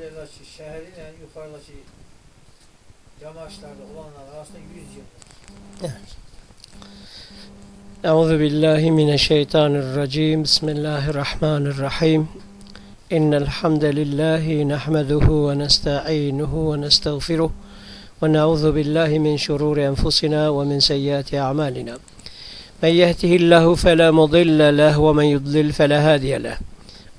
Yukarıdaki şehrin yukarıdaki yamaçlarda olanlar arasında 100 yıl. أعوذ بالله من الشيطان الرجيم بسم الله الرحمن الرحيم إن الحمد لله نحمده ونستعينه ونستغفره ونعوذ بالله من شرور أنفسنا ومن سيئات أعمالنا من يهده الله فلا مضل له ومن يضلل فلا هادي له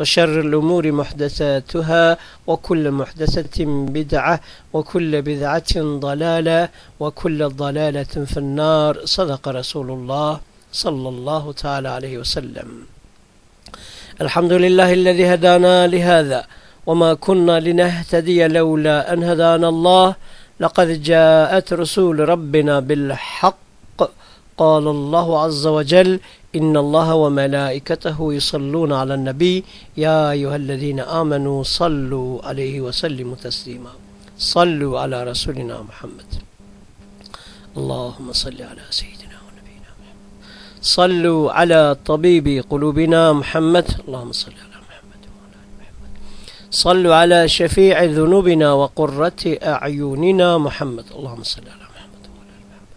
وشر الأمور محدثاتها وكل محدثة بدعة وكل بدعة ضلالة وكل ضلالة في النار. صدق رسول الله صلى الله تعالى عليه وسلم. الحمد لله الذي هدانا لهذا وما كنا لنهتدي لولا أن هدانا الله. لقد جاءت رسول ربنا بالحق قال الله عز وجل إن الله وملائكته يصلون على النبي يا أيها الذين آمنوا صلوا عليه وسلموا تسليما. صلوا على رسولنا محمد. اللهم صل على سيدنا ونبينا محمد. صلوا على طبيب قلوبنا محمد. اللهم صل على محمد وعلى محمد. صلوا على شفيع ذنوبنا وقرة أعيننا محمد. اللهم صل على محمد وعلى آل محمد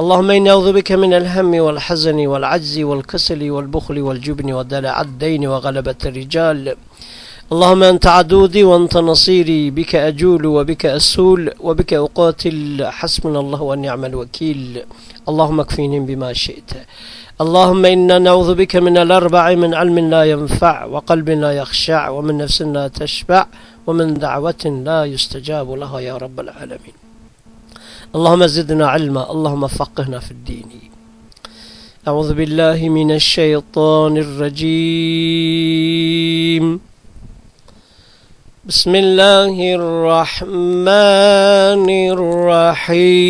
اللهم إني أعوذ بك من الهم والحزن والعجز والكسل والبخل والجبن ودلع الدين وغلبة الرجال. اللهم أنت عدودي وأنت نصيري. بك أجول وبك أسول وبك أقاتل. حسبنا الله ونعم الوكيل. اللهم اكفيني بما شئت. اللهم إنا نعوذ بك من الأربع من علم لا ينفع وقلب لا يخشع ومن نفس لا تشبع ومن دعوة لا يستجاب لها يا رب العالمين. اللهم زدنا علما اللهم فقهنا في الدين. أعوذ بالله من الشيطان الرجيم. بسم الله الرحمن الرحيم.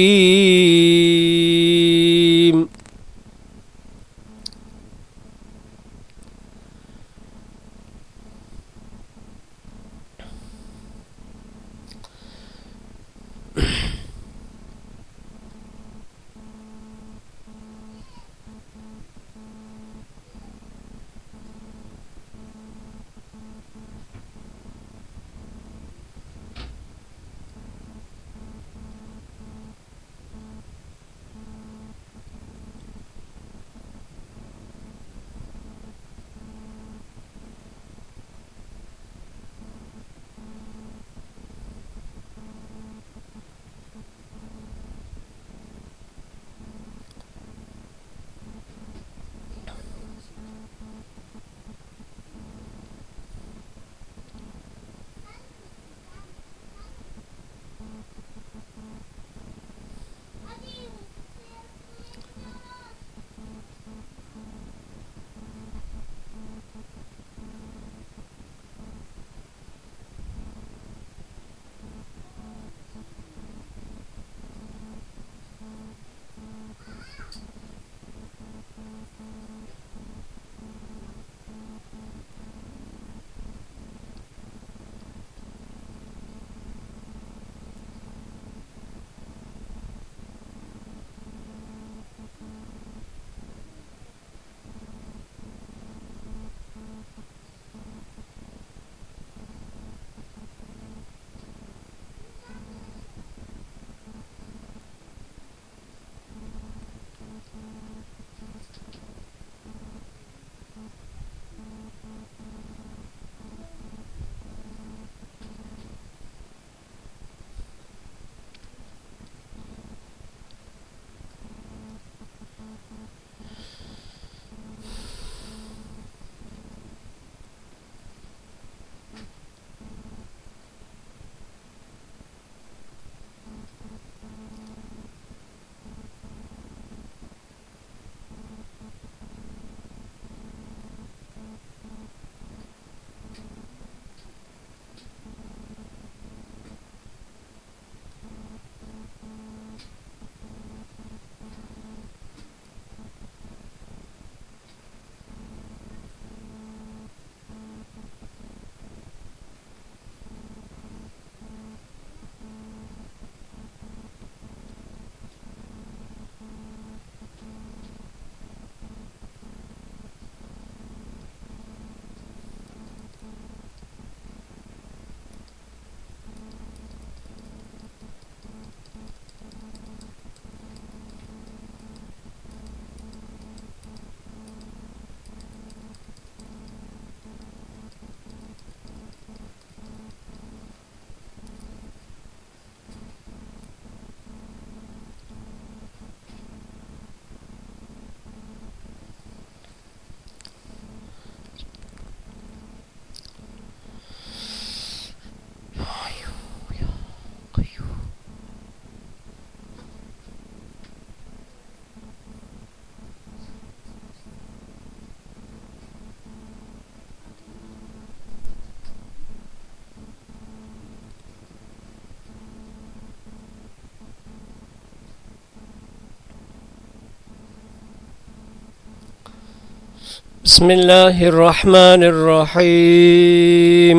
بسم الله الرحمن الرحيم.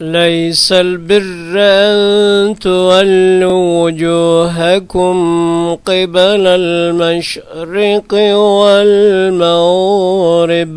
ليس البر أن تولوا وجوهكم قبل المشرق والمغرب.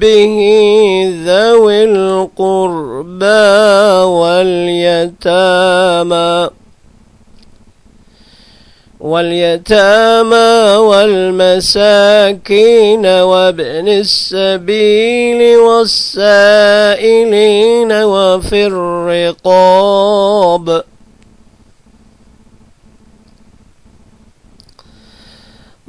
حبه ذوي القربى واليتامى واليتامى والمساكين وابن السبيل والسائلين وفي الرقاب.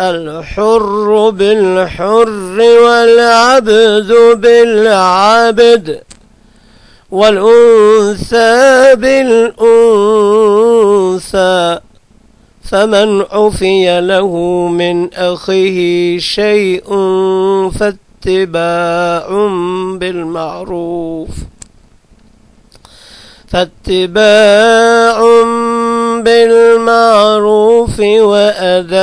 الحر بالحر والعبد بالعبد والأنثى بالأنثى فمن عفي له من أخيه شيء فاتباع بالمعروف فاتباع بالمعروف وأداء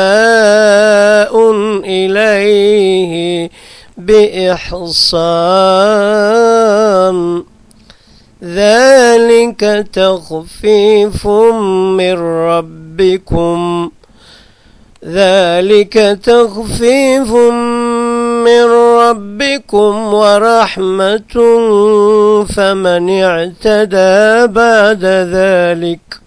إليه بإحصان ذلك تخفيف من ربكم. ذلك تخفيف من ربكم ورحمة فمن اعتدى بعد ذلك.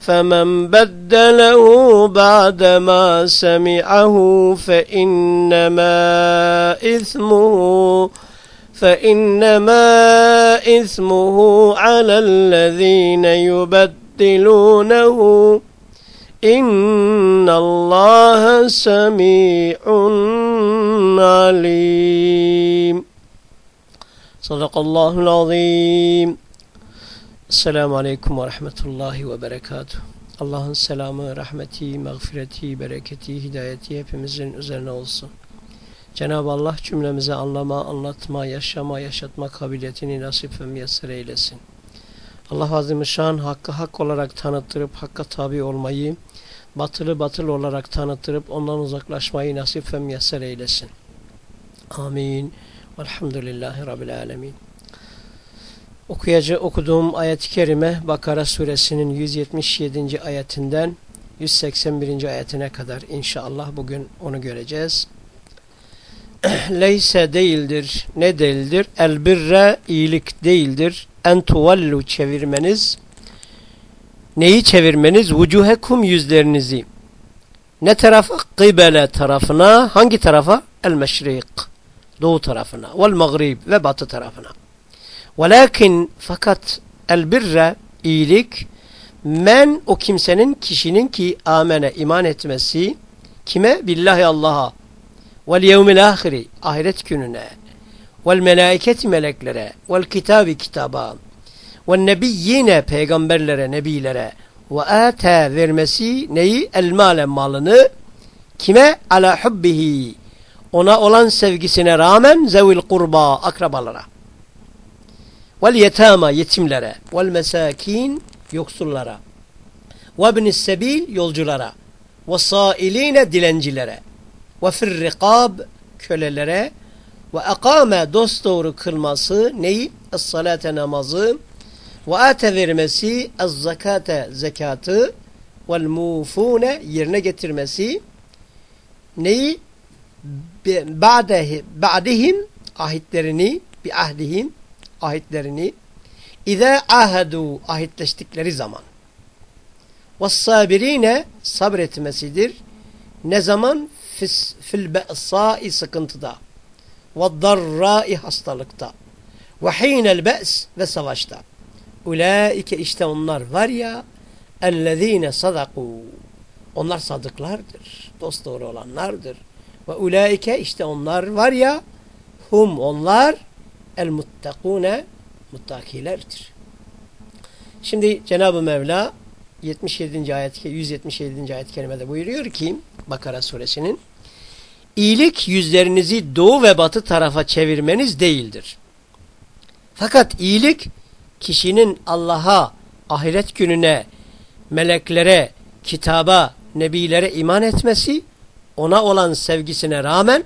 فمن بدله بعدما سمعه فإنما إثمه فإنما إثمه على الذين يبدلونه. إن الله سميع عليم. صدق الله العظيم. Esselamu Aleyküm ve Rahmetullahi ve Berekatuhu. Allah'ın selamı, rahmeti, mağfireti, bereketi, hidayeti hepimizin üzerine olsun. Cenab-ı Allah cümlemize anlama, anlatma, yaşama, yaşatma kabiliyetini nasip ve müyesser eylesin. Allah Azimüşşan hakkı hak olarak tanıttırıp hakka tabi olmayı, batılı batıl olarak tanıttırıp ondan uzaklaşmayı nasip ve müyesser eylesin. Amin. Velhamdülillahi Rabbil Alemin. Okuyacı okuduğum ayet-i kerime Bakara suresinin 177. ayetinden 181. ayetine kadar inşallah bugün onu göreceğiz. Leyse değildir, ne değildir? El birre iyilik değildir. En tuvallu çevirmeniz. Neyi çevirmeniz? Vucuhekum yüzlerinizi. Ne tarafa? Kıbele tarafına. Hangi tarafa? El meşrik. Doğu tarafına. Vel mağrib ve batı tarafına. Velakin fakat el birre iyilik men o kimsenin kişinin ki amene iman etmesi kime? Billahi Allah'a vel yevmil ahiri ahiret gününe vel melaiketi meleklere vel kitabi kitaba ve nebiyyine peygamberlere nebilere ve ate vermesi neyi? El male malını kime? Ala hubbihi ona olan sevgisine rağmen zevil kurba akrabalara vel yetama yetimlere vel mesakin yoksullara ve ibnis sebil yolculara ve sailine dilencilere ve firrikab kölelere ve akame dosdoğru kılması neyi? Es-salate namazı ve ate vermesi ez-zakate zekatı vel mufune yerine getirmesi neyi? Ba'dehi, ba'dihim ahitlerini bi ahdihim ahitlerini İze ahadu ahitleştikleri zaman ve sabretmesidir. Ne zaman? Fis, fil be'sai sıkıntıda ve darrai hastalıkta ve hinel be's ve savaşta. Ulaike işte onlar var ya ellezine sadaku onlar sadıklardır. Dost doğru olanlardır. Ve ulaike işte onlar var ya hum onlar el muttakune muttakilerdir. Şimdi Cenab-ı Mevla 77. ayet 177. ayet kerimede buyuruyor ki Bakara suresinin iyilik yüzlerinizi doğu ve batı tarafa çevirmeniz değildir. Fakat iyilik kişinin Allah'a, ahiret gününe, meleklere, kitaba, nebilere iman etmesi, ona olan sevgisine rağmen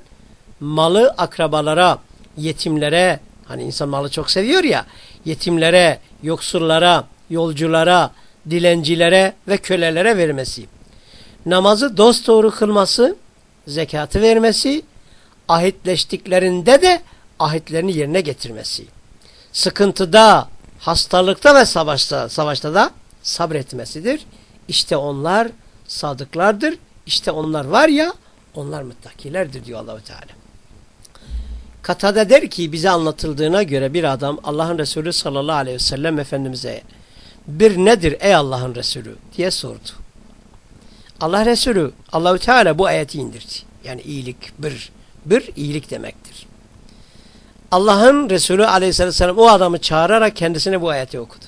malı akrabalara, yetimlere, Hani insan malı çok seviyor ya. Yetimlere, yoksullara, yolculara, dilencilere ve kölelere vermesi. Namazı dosdoğru kılması, zekatı vermesi, ahitleştiklerinde de ahitlerini yerine getirmesi. Sıkıntıda, hastalıkta ve savaşta, savaşta da sabretmesidir. İşte onlar sadıklardır. İşte onlar var ya, onlar muttakilerdir diyor Allahu Teala. Katada der ki bize anlatıldığına göre bir adam Allah'ın Resulü sallallahu aleyhi ve sellem Efendimiz'e bir nedir ey Allah'ın Resulü diye sordu. Allah Resulü Allahü Teala bu ayeti indirdi. Yani iyilik bir, bir iyilik demektir. Allah'ın Resulü aleyhisselatü vesselam o adamı çağırarak kendisine bu ayeti okudu.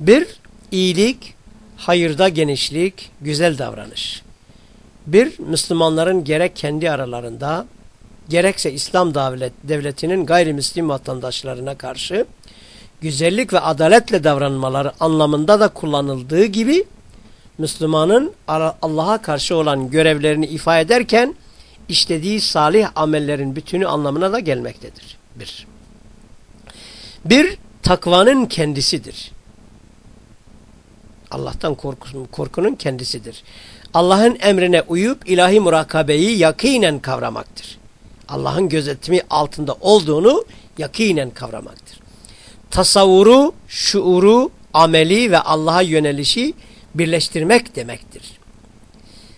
Bir, iyilik, hayırda genişlik, güzel davranış. Bir, Müslümanların gerek kendi aralarında gerekse İslam devlet, devletinin gayrimüslim vatandaşlarına karşı güzellik ve adaletle davranmaları anlamında da kullanıldığı gibi Müslümanın Allah'a karşı olan görevlerini ifade ederken işlediği salih amellerin bütünü anlamına da gelmektedir. Bir. Bir, takvanın kendisidir. Allah'tan korkunun, korkunun kendisidir. Allah'ın emrine uyup ilahi murakabeyi yakinen kavramaktır. Allah'ın gözetimi altında olduğunu yakinen kavramaktır. Tasavvuru, şuuru, ameli ve Allah'a yönelişi birleştirmek demektir.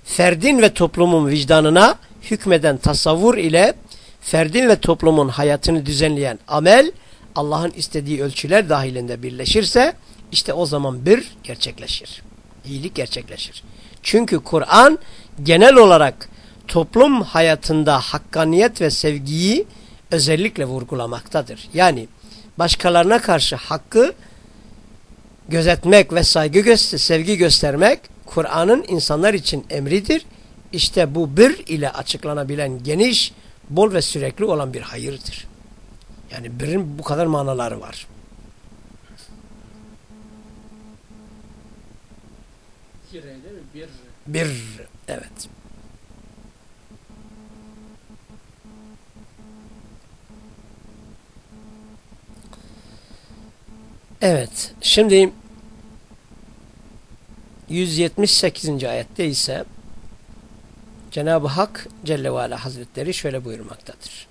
Ferdin ve toplumun vicdanına hükmeden tasavvur ile ferdin ve toplumun hayatını düzenleyen amel Allah'ın istediği ölçüler dahilinde birleşirse işte o zaman bir gerçekleşir. İyilik gerçekleşir. Çünkü Kur'an genel olarak toplum hayatında hakkaniyet ve sevgiyi özellikle vurgulamaktadır. Yani başkalarına karşı hakkı gözetmek ve saygı göster sevgi göstermek Kur'an'ın insanlar için emridir. İşte bu bir ile açıklanabilen geniş, bol ve sürekli olan bir hayırdır. Yani birin bu kadar manaları var. Bir. Evet. Evet. Şimdi 178. ayette ise Cenab-ı Hak Celle ve Ala Hazretleri şöyle buyurmaktadır.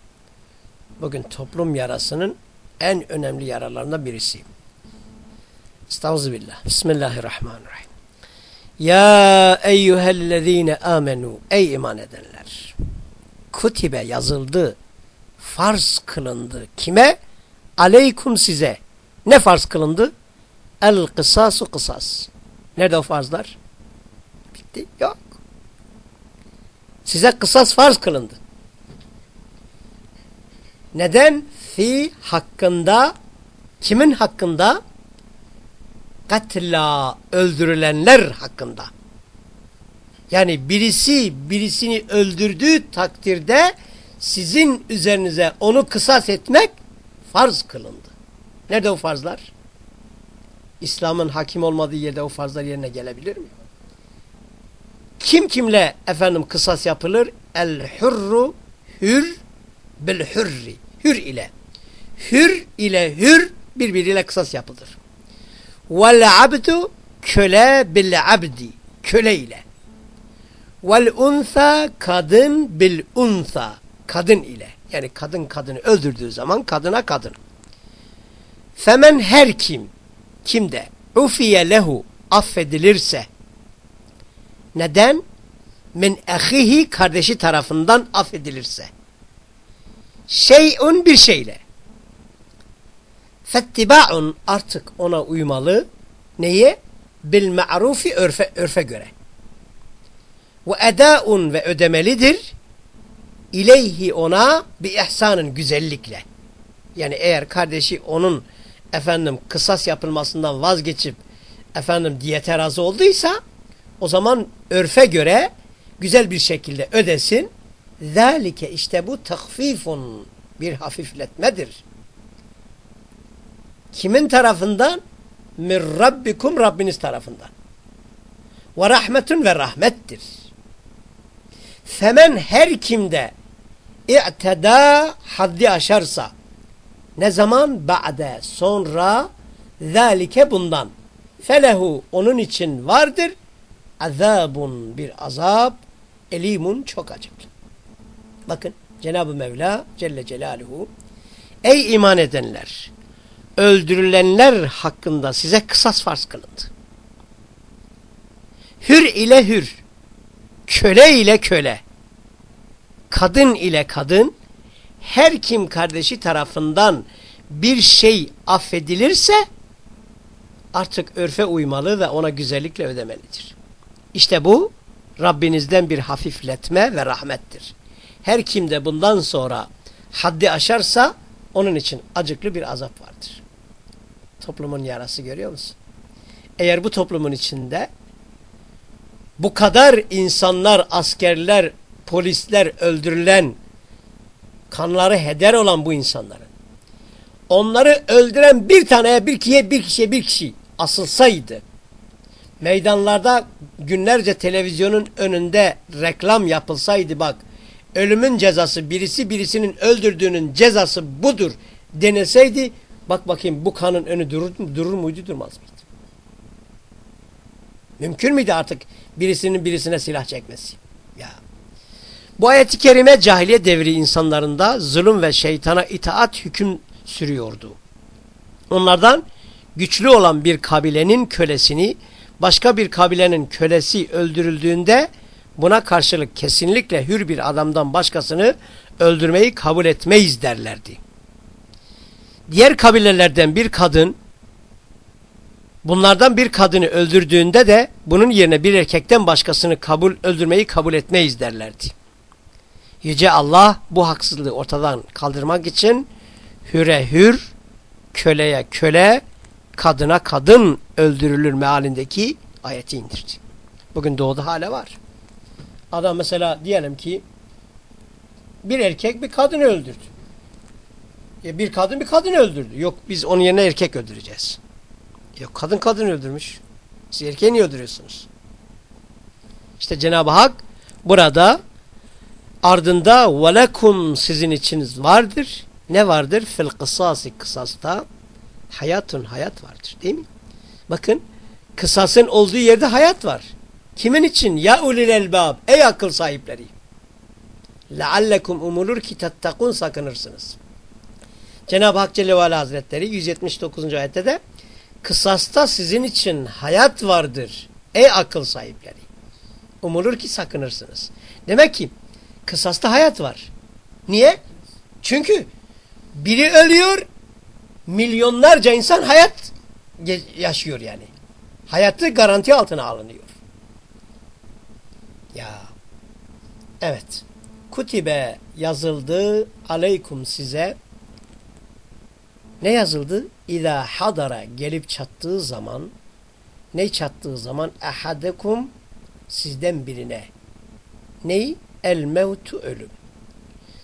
Bugün toplum yarasının en önemli yaralarından birisi. Estağfirullah. Bismillahirrahmanirrahim. Ya eyyühellezine amenu ey iman edenler. Kutibe yazıldı, farz kılındı. Kime? Aleykum size. Ne farz kılındı? El kısasu kısas. Nerede o farzlar? Bitti. Yok. Size kısas farz kılındı. Neden? Fi hakkında kimin hakkında? Katla öldürülenler hakkında. Yani birisi birisini öldürdüğü takdirde sizin üzerinize onu kısas etmek farz kılındı. Nerede o farzlar? İslam'ın hakim olmadığı yerde o farzlar yerine gelebilir mi? Kim kimle efendim kısas yapılır? El hurru hür bil hürri. Hür ile. Hür ile hür birbiriyle kısas yapılır. Vel abdu köle bil abdi. Köle ile. Vel unsa kadın bil unsa. Kadın ile. Yani kadın kadını öldürdüğü zaman kadına kadın. Femen her kim kimde ufiye lehu affedilirse neden? Min ehihi kardeşi tarafından affedilirse. Şeyun bir şeyle. Fettiba'un artık ona uymalı. Neye? Bil ma'rufi örfe, örfe göre. Ve edaun ve ödemelidir. İleyhi ona bir ihsanın güzellikle. Yani eğer kardeşi onun efendim kısas yapılmasından vazgeçip efendim diyete razı olduysa o zaman örfe göre güzel bir şekilde ödesin. Zalike işte bu takfifun bir hafifletmedir. Kimin tarafından? Min Rabbikum Rabbiniz tarafından. Ve rahmetun ve rahmettir. Femen her kimde i'teda haddi aşarsa ne zaman? Ba'de sonra zalike bundan. Felehu onun için vardır azabun bir azap elimun çok acıklı. Bakın Cenab-ı Mevla Celle Celaluhu Ey iman edenler öldürülenler hakkında size kısas farz kılındı. Hür ile hür köle ile köle kadın ile kadın her kim kardeşi tarafından bir şey affedilirse artık örfe uymalı ve ona güzellikle ödemelidir. İşte bu Rabbinizden bir hafifletme ve rahmettir. Her kim de bundan sonra haddi aşarsa onun için acıklı bir azap vardır. Toplumun yarası görüyor musun? Eğer bu toplumun içinde bu kadar insanlar, askerler, polisler öldürülen, kanları heder olan bu insanların, onları öldüren bir taneye, bir kişiye, bir kişiye, bir kişi asılsaydı, meydanlarda günlerce televizyonun önünde reklam yapılsaydı bak ölümün cezası birisi birisinin öldürdüğünün cezası budur denilseydi bak bakayım bu kanın önü durur, durur muydu durmaz mıydı? Mümkün müydü artık birisinin birisine silah çekmesi? Bu ayeti kerime cahiliye devri insanlarında zulüm ve şeytana itaat hüküm sürüyordu. Onlardan güçlü olan bir kabilenin kölesini başka bir kabilenin kölesi öldürüldüğünde buna karşılık kesinlikle hür bir adamdan başkasını öldürmeyi kabul etmeyiz derlerdi. Diğer kabilelerden bir kadın bunlardan bir kadını öldürdüğünde de bunun yerine bir erkekten başkasını kabul öldürmeyi kabul etmeyiz derlerdi. Yüce Allah bu haksızlığı ortadan kaldırmak için hüre hür, köleye köle, kadına kadın öldürülür mealindeki ayeti indirdi. Bugün doğuda hala var. Adam mesela diyelim ki bir erkek bir kadın öldürdü. Ya bir kadın bir kadın öldürdü. Yok biz onun yerine erkek öldüreceğiz. Yok kadın kadın öldürmüş. Siz erkeği niye öldürüyorsunuz? İşte Cenab-ı Hak burada ardında velekum sizin içiniz vardır. Ne vardır? Fil kısası kısasta hayatun hayat vardır değil mi? Bakın Kısasın olduğu yerde hayat var. Kimin için? Ya ulil elbab. Ey akıl sahipleri. Leallekum umulur ki tettakun sakınırsınız. Cenab-ı Hak Celle ve Hazretleri 179. ayette de kısasta sizin için hayat vardır. Ey akıl sahipleri. Umulur ki sakınırsınız. Demek ki kısasta hayat var. Niye? Çünkü biri ölüyor, milyonlarca insan hayat yaşıyor yani. Hayatı garanti altına alınıyor. Ya. Evet. Kutibe yazıldı aleykum size. Ne yazıldı? İza hadara gelip çattığı zaman ne çattığı zaman ahadekum sizden birine neyi? El mevtu ölüm.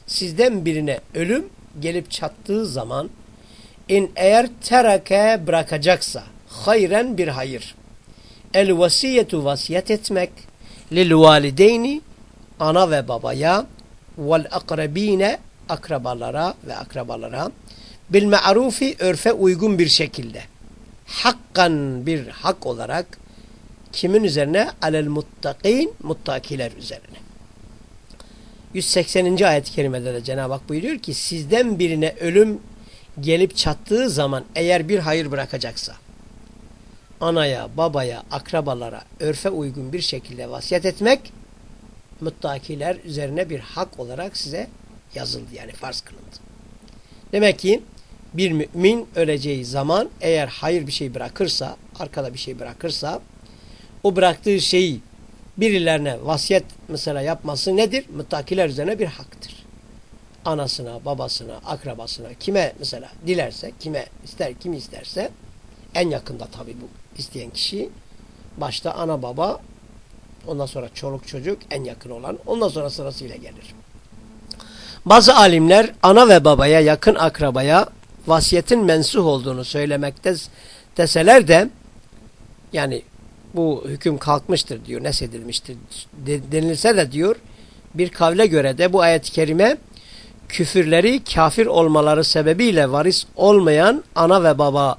Sizden birine ölüm gelip çattığı zaman in eğer terake bırakacaksa hayren bir hayır. El vasiyetu vasiyet etmek lil valideyni ana ve babaya vel akrabine akrabalara ve akrabalara bil ma'rufi örfe uygun bir şekilde hakkan bir hak olarak kimin üzerine? Alel muttakin muttakiler üzerine. 180. ayet-i kerimede de Cenab-ı Hak buyuruyor ki sizden birine ölüm gelip çattığı zaman eğer bir hayır bırakacaksa anaya, babaya, akrabalara örfe uygun bir şekilde vasiyet etmek muttakiler üzerine bir hak olarak size yazıldı yani farz kılındı. Demek ki bir mümin öleceği zaman eğer hayır bir şey bırakırsa, arkada bir şey bırakırsa o bıraktığı şeyi birilerine vasiyet mesela yapması nedir? Muttakiler üzerine bir haktır. Anasına, babasına, akrabasına, kime mesela dilerse, kime ister, kim isterse en yakında tabii bu isteyen kişi başta ana baba ondan sonra çoluk çocuk en yakın olan ondan sonra sırasıyla gelir. Bazı alimler ana ve babaya yakın akrabaya vasiyetin mensuh olduğunu söylemekte deseler de yani bu hüküm kalkmıştır diyor, nesedilmiştir denilse de diyor bir kavle göre de bu ayet-i kerime küfürleri kafir olmaları sebebiyle varis olmayan ana ve baba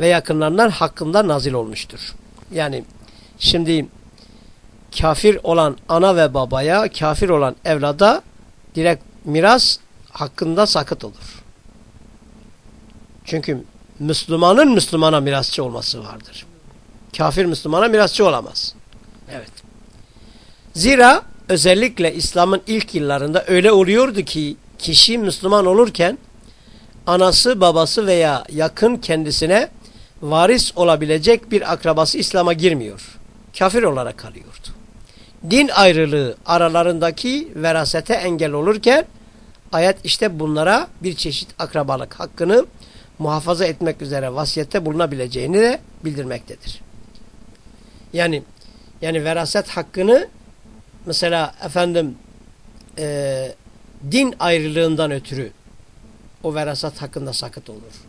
ve yakınlarından hakkında nazil olmuştur. Yani şimdi kafir olan ana ve babaya, kafir olan evlada direkt miras hakkında sakıt olur. Çünkü Müslümanın Müslümana mirasçı olması vardır. Kafir Müslümana mirasçı olamaz. Evet. Zira özellikle İslam'ın ilk yıllarında öyle oluyordu ki kişi Müslüman olurken anası babası veya yakın kendisine varis olabilecek bir akrabası İslam'a girmiyor. Kafir olarak kalıyordu. Din ayrılığı aralarındaki verasete engel olurken ayet işte bunlara bir çeşit akrabalık hakkını muhafaza etmek üzere vasiyette bulunabileceğini de bildirmektedir. Yani yani veraset hakkını mesela efendim e, din ayrılığından ötürü o veraset hakkında sakıt olur.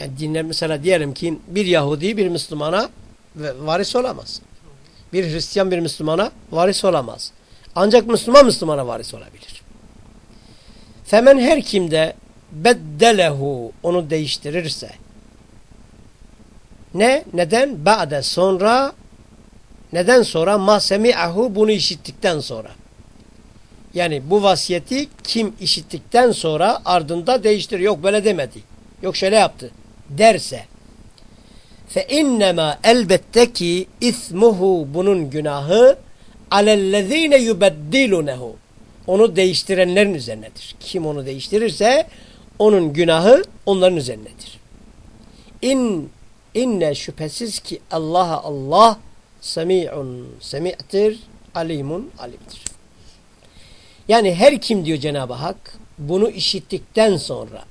Yani dinler mesela diyelim ki bir Yahudi bir Müslümana varis olamaz. Bir Hristiyan bir Müslümana varis olamaz. Ancak Müslüman Müslümana varis olabilir. Femen her kimde beddelehu onu değiştirirse ne? Neden? Ba'de sonra neden sonra? Ma semi'ahu bunu işittikten sonra. Yani bu vasiyeti kim işittikten sonra ardında değiştir. Yok böyle demedi. Yok şöyle yaptı. Derse. Fe innema elbette ki ismuhu bunun günahı alellezine yubeddilunehu. Onu değiştirenlerin üzerinedir. Kim onu değiştirirse onun günahı onların üzerindedir. İn inne şüphesiz ki Allah Allah semi'un semi'tir, alimun alimdir. Yani her kim diyor Cenab-ı Hak bunu işittikten sonra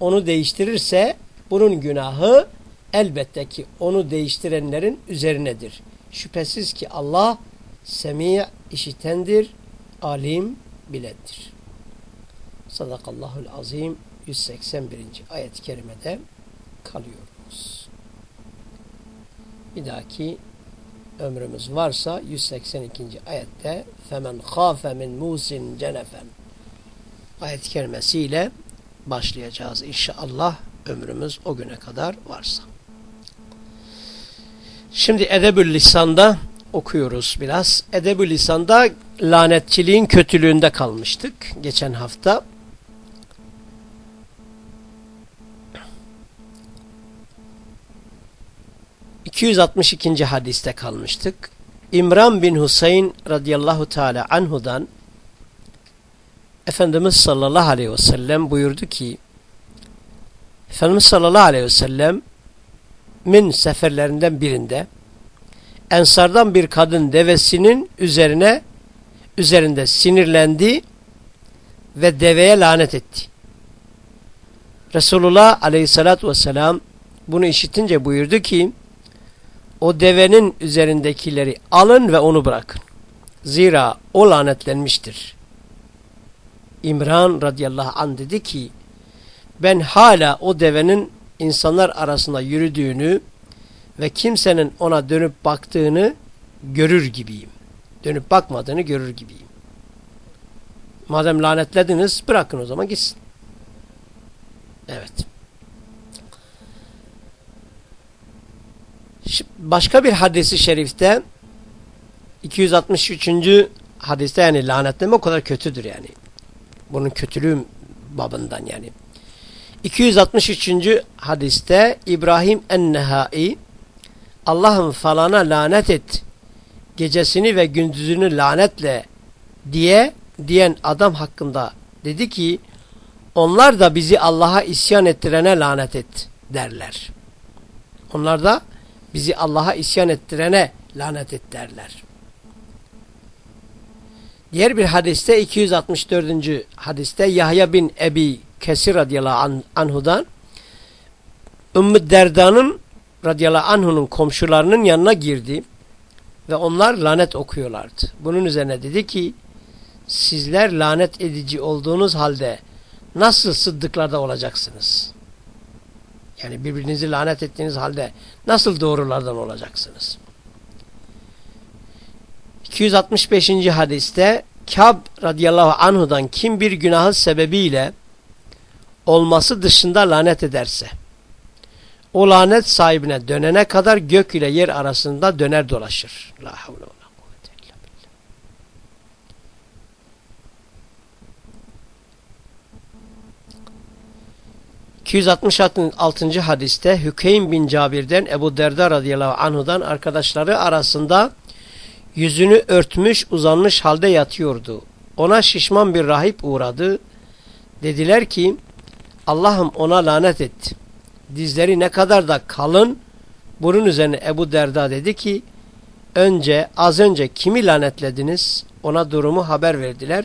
onu değiştirirse bunun günahı elbette ki onu değiştirenlerin üzerinedir. Şüphesiz ki Allah semi' işitendir, alim bilendir. Sadakallahul azim 181. ayet-i kerimede kalıyoruz. Bir dahaki ömrümüz varsa 182. ayette femen khafe min musin cenefen ayet-i kerimesiyle başlayacağız inşallah ömrümüz o güne kadar varsa. Şimdi Edebül Lisan'da okuyoruz biraz. Edebül Lisan'da lanetçiliğin kötülüğünde kalmıştık geçen hafta. ...262. hadiste kalmıştık. İmran bin Huseyn radıyallahu teala anhudan... Efendimiz sallallahu aleyhi ve sellem buyurdu ki... Efendimiz sallallahu aleyhi ve sellem min seferlerinden birinde Ensardan bir kadın devesinin üzerine üzerinde sinirlendi ve deveye lanet etti. Resulullah aleyhissalatü vesselam bunu işitince buyurdu ki o devenin üzerindekileri alın ve onu bırakın. Zira o lanetlenmiştir. İmran radıyallahu anh dedi ki ben hala o devenin insanlar arasında yürüdüğünü ve kimsenin ona dönüp baktığını görür gibiyim. Dönüp bakmadığını görür gibiyim. Madem lanetlediniz bırakın o zaman gitsin. Evet. Başka bir hadisi şerifte 263. hadiste yani lanetleme o kadar kötüdür yani. Bunun kötülüğü babından yani. 263. hadiste İbrahim en-Nehai Allah'ım falana lanet et gecesini ve gündüzünü lanetle diye diyen adam hakkında dedi ki onlar da bizi Allah'a isyan ettirene lanet et derler. Onlar da bizi Allah'a isyan ettirene lanet et derler. Diğer bir hadiste 264. hadiste Yahya bin Ebi Kesir radıyallahu anhudan Ümmü Derda'nın radıyallahu anh'unun komşularının yanına girdi ve onlar lanet okuyorlardı. Bunun üzerine dedi ki sizler lanet edici olduğunuz halde nasıl sıddıklarda olacaksınız? Yani birbirinizi lanet ettiğiniz halde nasıl doğrulardan olacaksınız? 265. hadiste Kab radıyallahu anhudan kim bir günahı sebebiyle olması dışında lanet ederse o lanet sahibine dönene kadar gök ile yer arasında döner dolaşır. La havle ve la kuvvete illa billah. ...266. hadiste Hükeym bin Cabir'den Ebu Derda radıyallahu anhudan arkadaşları arasında yüzünü örtmüş uzanmış halde yatıyordu. Ona şişman bir rahip uğradı. Dediler ki Allah'ım ona lanet etti dizleri ne kadar da kalın. Bunun üzerine Ebu Derda dedi ki önce az önce kimi lanetlediniz ona durumu haber verdiler.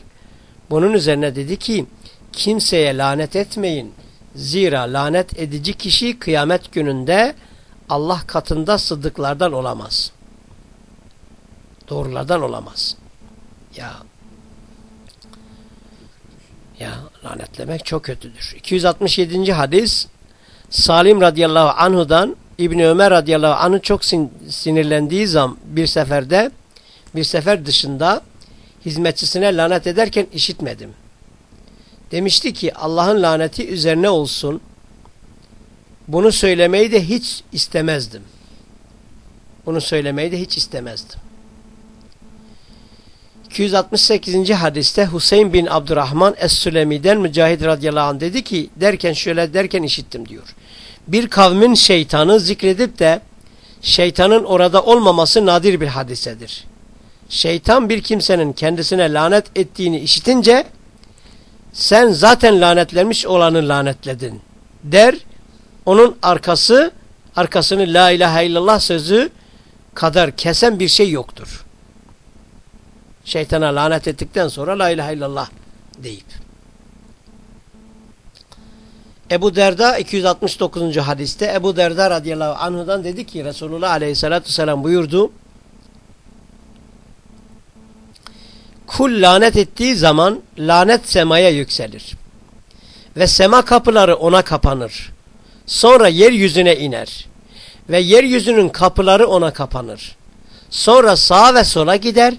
Bunun üzerine dedi ki kimseye lanet etmeyin. Zira lanet edici kişi kıyamet gününde Allah katında sıddıklardan olamaz. Doğrulardan olamaz. Ya ya lanetlemek çok kötüdür. 267. hadis Salim radıyallahu anhudan İbni Ömer radıyallahu anhu çok sin sinirlendiği zaman bir seferde bir sefer dışında hizmetçisine lanet ederken işitmedim. Demişti ki Allah'ın laneti üzerine olsun. Bunu söylemeyi de hiç istemezdim. Bunu söylemeyi de hiç istemezdim. 268. hadiste Hüseyin bin Abdurrahman Es-Sülemi'den Mücahit radıyallahu anh dedi ki derken şöyle derken işittim diyor bir kavmin şeytanı zikredip de şeytanın orada olmaması nadir bir hadisedir. Şeytan bir kimsenin kendisine lanet ettiğini işitince sen zaten lanetlenmiş olanı lanetledin der. Onun arkası arkasını la ilahe illallah sözü kadar kesen bir şey yoktur. Şeytana lanet ettikten sonra la ilahe illallah deyip. Ebu Derda 269. hadiste Ebu Derda radıyallahu anhudan dedi ki Resulullah aleyhissalatü vesselam buyurdu. Kul lanet ettiği zaman lanet semaya yükselir. Ve sema kapıları ona kapanır. Sonra yeryüzüne iner. Ve yeryüzünün kapıları ona kapanır. Sonra sağa ve sola gider.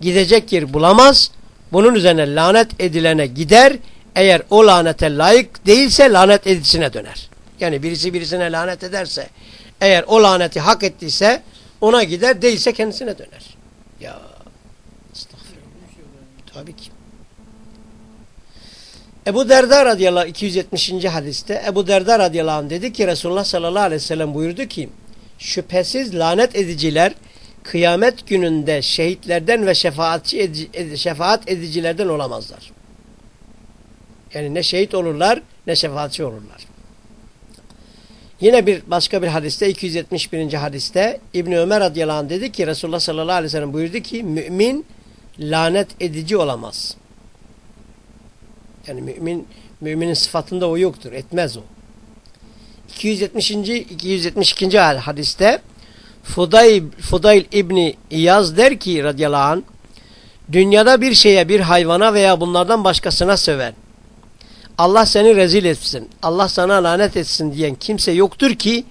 Gidecek yer bulamaz. Bunun üzerine lanet edilene gider eğer o lanete layık değilse lanet edicisine döner. Yani birisi birisine lanet ederse eğer o laneti hak ettiyse ona gider değilse kendisine döner. Ya. Tabii ki. Ebu Derda radıyallahu 270. hadiste Ebu Derda radıyallahu anh dedi ki Resulullah sallallahu aleyhi ve sellem buyurdu ki şüphesiz lanet ediciler kıyamet gününde şehitlerden ve şefaatçi edici, şefaat edicilerden olamazlar. Yani ne şehit olurlar ne şefaatçi olurlar. Yine bir başka bir hadiste 271. hadiste İbn Ömer radıyallahu anh dedi ki Resulullah sallallahu aleyhi ve sellem buyurdu ki mümin lanet edici olamaz. Yani mümin müminin sıfatında o yoktur. Etmez o. 270. 272. hadiste Fudayl, Fudayl İbni İyaz der ki radıyallahu anh dünyada bir şeye bir hayvana veya bunlardan başkasına söven Allah seni rezil etsin, Allah sana lanet etsin diyen kimse yoktur ki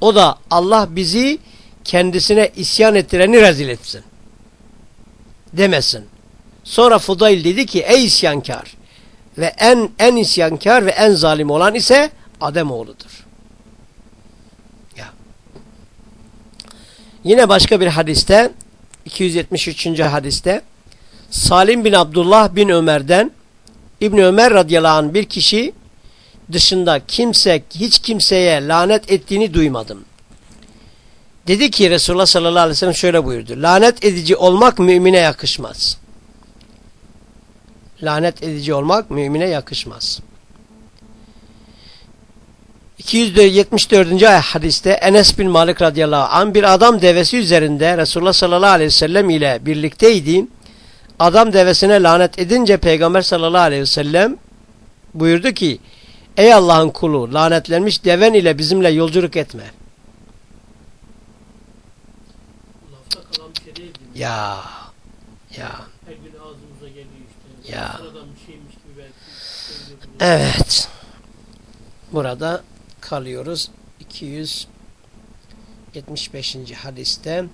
o da Allah bizi kendisine isyan ettireni rezil etsin. Demesin. Sonra Fudayl dedi ki ey isyankar ve en en isyankar ve en zalim olan ise Ademoğludur. Ya. Yine başka bir hadiste 273. hadiste Salim bin Abdullah bin Ömer'den İbn Ömer radıyallahu anh bir kişi dışında kimse hiç kimseye lanet ettiğini duymadım. Dedi ki Resulullah sallallahu aleyhi ve sellem şöyle buyurdu. Lanet edici olmak mümine yakışmaz. Lanet edici olmak mümine yakışmaz. 274. hadiste Enes bin Malik radıyallahu anh bir adam devesi üzerinde Resulullah sallallahu aleyhi ve sellem ile birlikteydi. Adam devesine lanet edince Peygamber sallallahu aleyhi ve sellem buyurdu ki Ey Allah'ın kulu lanetlenmiş deven ile bizimle yolculuk etme. Şey ya ya Her gün ağzımıza geliyor işte. Ya. Sıradan bir şeymiş gibi belki. Evet. Burada kalıyoruz. 275. hadiste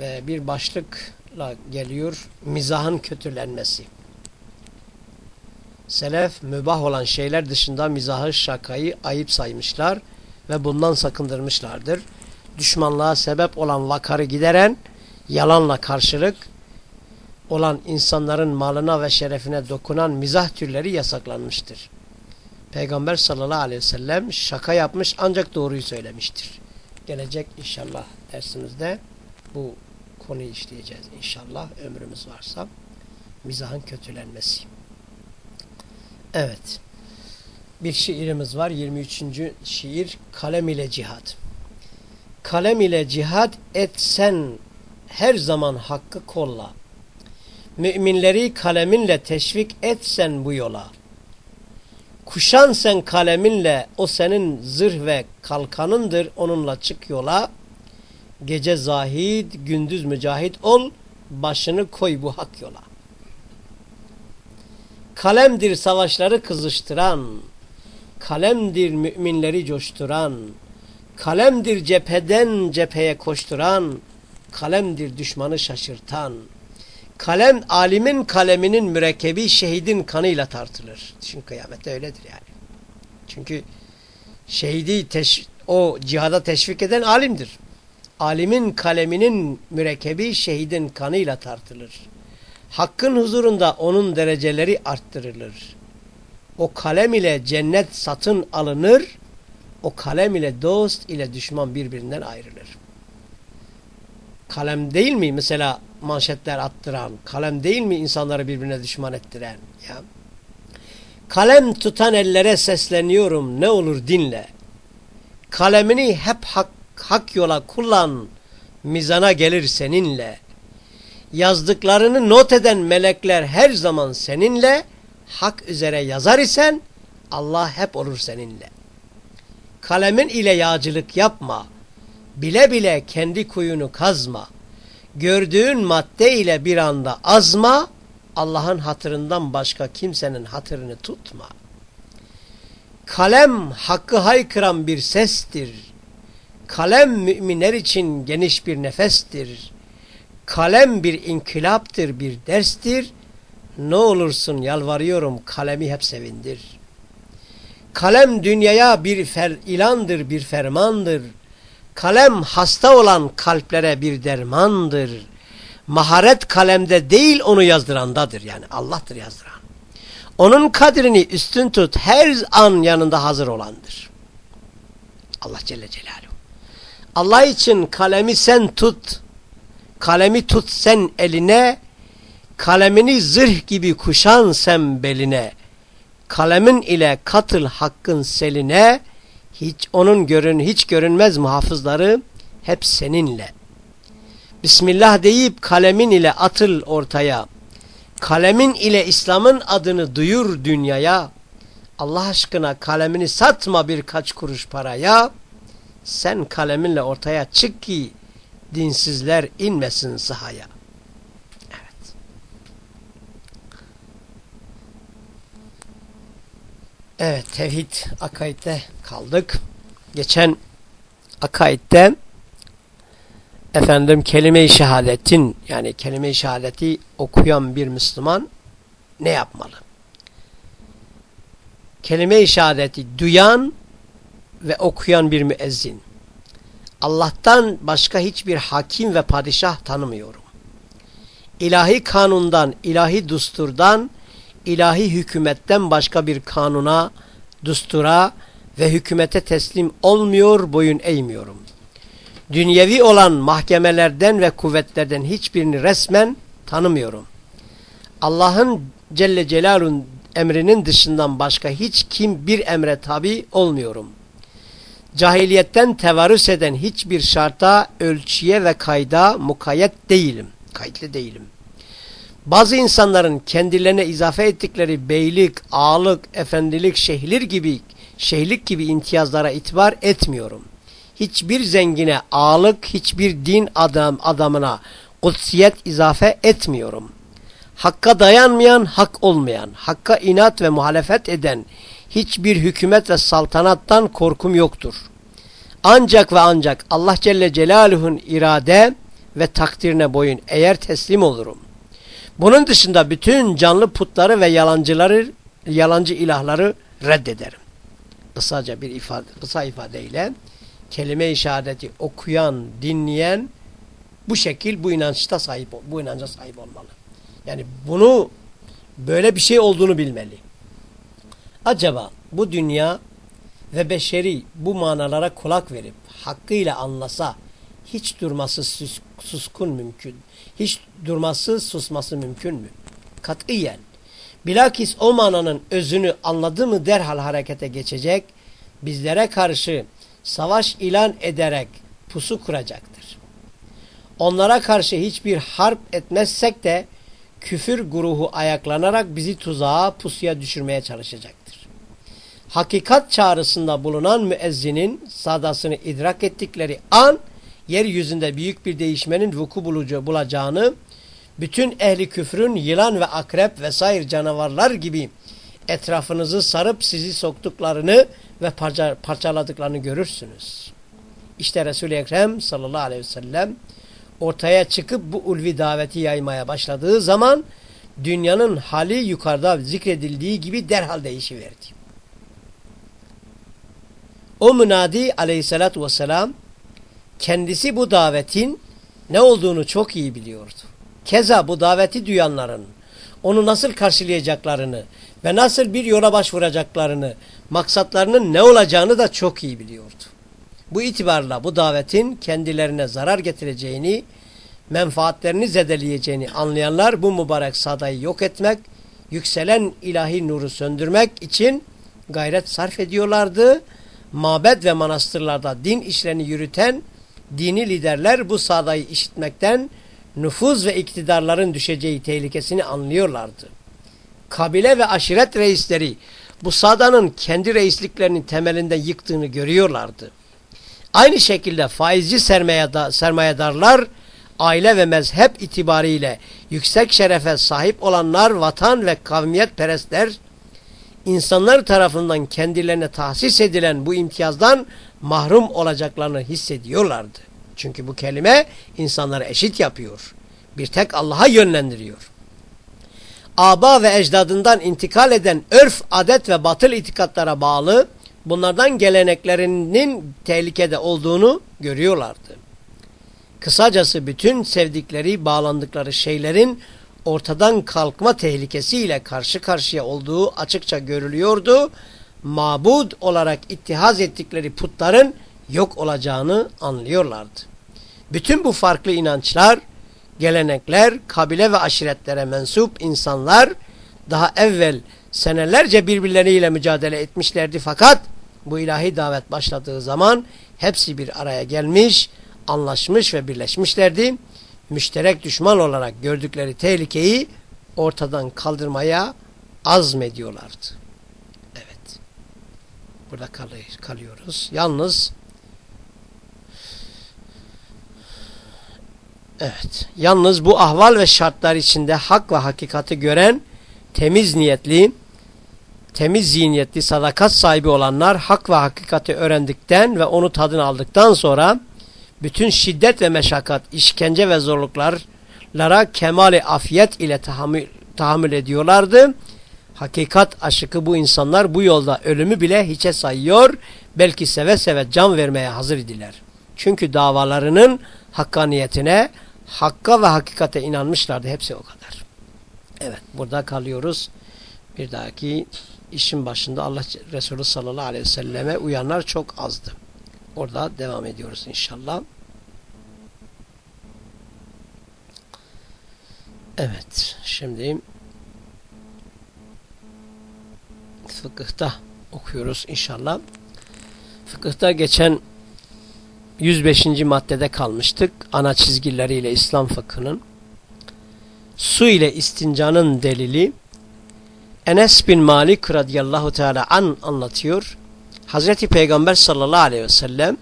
ve bir başlıkla geliyor. Mizahın kötülenmesi. Selef mübah olan şeyler dışında mizahı şakayı ayıp saymışlar ve bundan sakındırmışlardır. Düşmanlığa sebep olan vakarı gideren yalanla karşılık olan insanların malına ve şerefine dokunan mizah türleri yasaklanmıştır. Peygamber sallallahu aleyhi ve sellem şaka yapmış ancak doğruyu söylemiştir. Gelecek inşallah dersimizde bu konuyu işleyeceğiz inşallah ömrümüz varsa. Mizahın kötülenmesi. Evet. Bir şiirimiz var 23. şiir Kalem ile Cihad. Kalem ile cihad etsen her zaman hakkı kolla. Müminleri kaleminle teşvik etsen bu yola. Kuşan sen kaleminle o senin zırh ve kalkanındır onunla çık yola. Gece zahid gündüz mücahit ol başını koy bu hak yola. Kalemdir savaşları kızıştıran, kalemdir müminleri coşturan, kalemdir cepheden cepheye koşturan, kalemdir düşmanı şaşırtan. Kalem alimin kaleminin mürekkebi şehidin kanıyla tartılır. Çünkü kıyamette öyledir yani. Çünkü şehidi teş o cihada teşvik eden alimdir. Alimin kaleminin mürekkebi şehidin kanıyla tartılır. Hakkın huzurunda onun dereceleri arttırılır. O kalem ile cennet satın alınır. O kalem ile dost ile düşman birbirinden ayrılır. Kalem değil mi mesela manşetler attıran, kalem değil mi insanları birbirine düşman ettiren? Ya. Kalem tutan ellere sesleniyorum ne olur dinle. Kalemini hep hak, hak yola kullan, mizana gelir seninle. Yazdıklarını not eden melekler her zaman seninle, hak üzere yazar isen Allah hep olur seninle. Kalemin ile yağcılık yapma, bile bile kendi kuyunu kazma. Gördüğün madde ile bir anda azma, Allah'ın hatırından başka kimsenin hatırını tutma. Kalem hakkı haykıran bir sestir. Kalem müminler için geniş bir nefestir. Kalem bir inkılaptır, bir derstir. Ne olursun yalvarıyorum kalemi hep sevindir. Kalem dünyaya bir fer ilandır, bir fermandır. Kalem hasta olan kalplere bir dermandır. Maharet kalemde değil onu yazdırandadır. Yani Allah'tır yazdıran. Onun kadrini üstün tut her an yanında hazır olandır. Allah Celle Celaluhu. Allah için kalemi sen tut. Kalemi tut sen eline. Kalemini zırh gibi kuşan sen beline. Kalemin ile katıl hakkın seline. Hiç onun görün hiç görünmez muhafızları hep seninle. Bismillah deyip kalemin ile atıl ortaya. Kalemin ile İslam'ın adını duyur dünyaya. Allah aşkına kalemini satma birkaç kuruş paraya. Sen kaleminle ortaya çık ki dinsizler inmesin sahaya. Evet. Evet tevhid akaidde kaldık. Geçen akaidde efendim kelime-i şehadetin yani kelime-i şehadeti okuyan bir Müslüman ne yapmalı? Kelime-i şehadeti duyan ve okuyan bir müezzin. Allah'tan başka hiçbir hakim ve padişah tanımıyorum. İlahi kanundan, ilahi dusturdan, ilahi hükümetten başka bir kanuna, dustura ve hükümete teslim olmuyor, boyun eğmiyorum. Dünyevi olan mahkemelerden ve kuvvetlerden hiçbirini resmen tanımıyorum. Allah'ın Celle Celal'un emrinin dışından başka hiç kim bir emre tabi olmuyorum. Cahiliyetten tevarüs eden hiçbir şarta, ölçüye ve kayda mukayyet değilim. Kayıtlı değilim. Bazı insanların kendilerine izafe ettikleri beylik, ağalık, efendilik, şehlir gibi, şehlik gibi imtiyazlara itibar etmiyorum. Hiçbir zengine ağalık, hiçbir din adam adamına kutsiyet izafe etmiyorum. Hakka dayanmayan, hak olmayan, hakka inat ve muhalefet eden hiçbir hükümet ve saltanattan korkum yoktur. Ancak ve ancak Allah Celle Celaluhu'nun irade ve takdirine boyun eğer teslim olurum. Bunun dışında bütün canlı putları ve yalancıları, yalancı ilahları reddederim. Kısaca bir ifade, kısa ifadeyle kelime-i şehadeti okuyan, dinleyen bu şekil bu inançta sahip bu inanca sahip olmalı. Yani bunu böyle bir şey olduğunu bilmeli. Acaba bu dünya ve beşeri bu manalara kulak verip hakkıyla anlasa hiç durması sus, suskun mümkün. Hiç durması susması mümkün mü? Katiyen. Bilakis o mananın özünü anladı mı derhal harekete geçecek, bizlere karşı savaş ilan ederek pusu kuracaktır. Onlara karşı hiçbir harp etmezsek de küfür grubu ayaklanarak bizi tuzağa pusuya düşürmeye çalışacaktır. Hakikat çağrısında bulunan müezzinin sadasını idrak ettikleri an yeryüzünde büyük bir değişmenin vuku bulucu bulacağını, bütün ehli küfrün yılan ve akrep vesaire canavarlar gibi etrafınızı sarıp sizi soktuklarını ve parça, parçaladıklarını görürsünüz. İşte Resul-i Ekrem sallallahu aleyhi ve sellem ortaya çıkıp bu ulvi daveti yaymaya başladığı zaman dünyanın hali yukarıda zikredildiği gibi derhal değişiverdi. O münadi aleyhissalatü vesselam kendisi bu davetin ne olduğunu çok iyi biliyordu. Keza bu daveti duyanların onu nasıl karşılayacaklarını ve nasıl bir yola başvuracaklarını, maksatlarının ne olacağını da çok iyi biliyordu. Bu itibarla bu davetin kendilerine zarar getireceğini, menfaatlerini zedeleyeceğini anlayanlar bu mübarek sadayı yok etmek, yükselen ilahi nuru söndürmek için gayret sarf ediyorlardı. Mabed ve manastırlarda din işlerini yürüten dini liderler bu sadayı işitmekten nüfuz ve iktidarların düşeceği tehlikesini anlıyorlardı. Kabile ve aşiret reisleri bu sadanın kendi reisliklerinin temelinde yıktığını görüyorlardı. Aynı şekilde faizci sermayedarlar aile ve mezhep itibariyle yüksek şerefe sahip olanlar vatan ve kavmiyet perestler insanlar tarafından kendilerine tahsis edilen bu imtiyazdan mahrum olacaklarını hissediyorlardı. Çünkü bu kelime insanları eşit yapıyor. Bir tek Allah'a yönlendiriyor. Aba ve ecdadından intikal eden örf, adet ve batıl itikatlara bağlı bunlardan geleneklerinin tehlikede olduğunu görüyorlardı. Kısacası bütün sevdikleri, bağlandıkları şeylerin ortadan kalkma tehlikesiyle karşı karşıya olduğu açıkça görülüyordu. Mabud olarak ittihaz ettikleri putların yok olacağını anlıyorlardı. Bütün bu farklı inançlar, gelenekler, kabile ve aşiretlere mensup insanlar daha evvel senelerce birbirleriyle mücadele etmişlerdi fakat bu ilahi davet başladığı zaman hepsi bir araya gelmiş, anlaşmış ve birleşmişlerdi. Müşterek düşman olarak gördükleri tehlikeyi ortadan kaldırmaya azmediyorlardı. Burada kalıyoruz. Yalnız Evet. Yalnız bu ahval ve şartlar içinde hak ve hakikati gören temiz niyetli, temiz zihniyetli, sadakat sahibi olanlar hak ve hakikati öğrendikten ve onu tadını aldıktan sonra bütün şiddet ve meşakkat, işkence ve zorluklara kemali afiyet ile tahammül, tahammül ediyorlardı. Hakikat aşıkı bu insanlar bu yolda ölümü bile hiçe sayıyor, belki seve seve can vermeye hazır idiler. Çünkü davalarının hakkaniyetine, hakka ve hakikate inanmışlardı. Hepsi o kadar. Evet burada kalıyoruz. Bir dahaki işin başında Allah Resulü sallallahu aleyhi ve selleme uyanlar çok azdı. Orada devam ediyoruz inşallah. Evet şimdi fıkıhta okuyoruz inşallah. Fıkıhta geçen 105. maddede kalmıştık. Ana çizgileriyle İslam fıkhının. Su ile istincanın delili Enes bin Malik radıyallahu teala an anlatıyor. Hazreti Peygamber sallallahu aleyhi ve sellem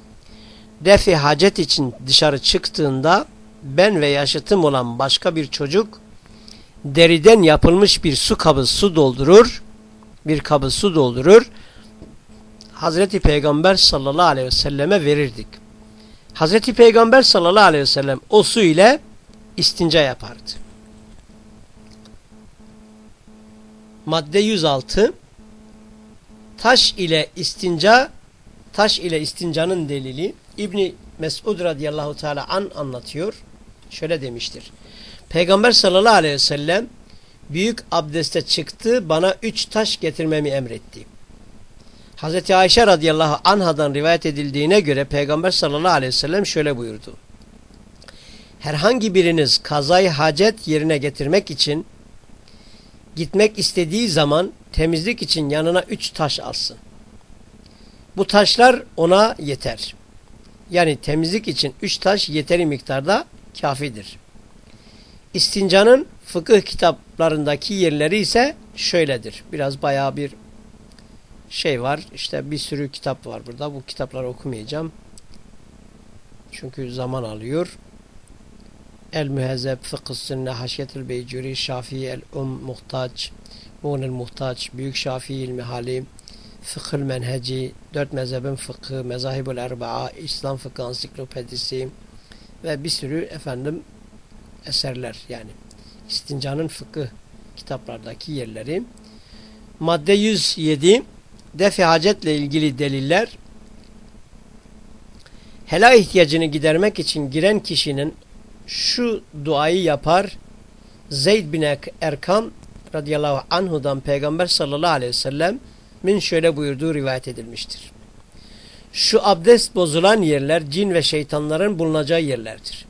defi hacet için dışarı çıktığında ben ve yaşıtım olan başka bir çocuk deriden yapılmış bir su kabı su doldurur. Bir kabı su doldurur. Hazreti Peygamber sallallahu aleyhi ve selleme verirdik. Hazreti Peygamber sallallahu aleyhi ve sellem o su ile istinca yapardı. Madde 106 Taş ile istinca taş ile istincanın delili İbni Mesud radıyallahu teala an anlatıyor. Şöyle demiştir. Peygamber sallallahu aleyhi ve sellem büyük abdeste çıktı bana üç taş getirmemi emretti. Hazreti Ayşe radıyallahu anhadan rivayet edildiğine göre Peygamber sallallahu aleyhi ve sellem şöyle buyurdu. Herhangi biriniz kazayı hacet yerine getirmek için gitmek istediği zaman temizlik için yanına üç taş alsın. Bu taşlar ona yeter. Yani temizlik için üç taş yeteri miktarda kafidir. İstincanın fıkıh kitaplarındaki yerleri ise şöyledir. Biraz bayağı bir şey var. İşte bir sürü kitap var burada. Bu kitapları okumayacağım. Çünkü zaman alıyor. El Mühezzeb, Fıkıh Sünne, Haşyetil Beycuri, Şafii, El Um, Muhtaç, Muğnil Muhtaç, Büyük Şafii İlmi Halim, Fıkhıl Menheci, Dört Mezhebin Fıkhı, Mezahibül Erba'a, İslam Fıkhı Ansiklopedisi ve bir sürü efendim eserler yani. İstincanın fıkıh kitaplardaki yerleri. Madde 107 defi hacetle ilgili deliller helal ihtiyacını gidermek için giren kişinin şu duayı yapar Zeyd bin Erkam radıyallahu anhudan Peygamber sallallahu aleyhi ve sellem min şöyle buyurduğu rivayet edilmiştir. Şu abdest bozulan yerler cin ve şeytanların bulunacağı yerlerdir.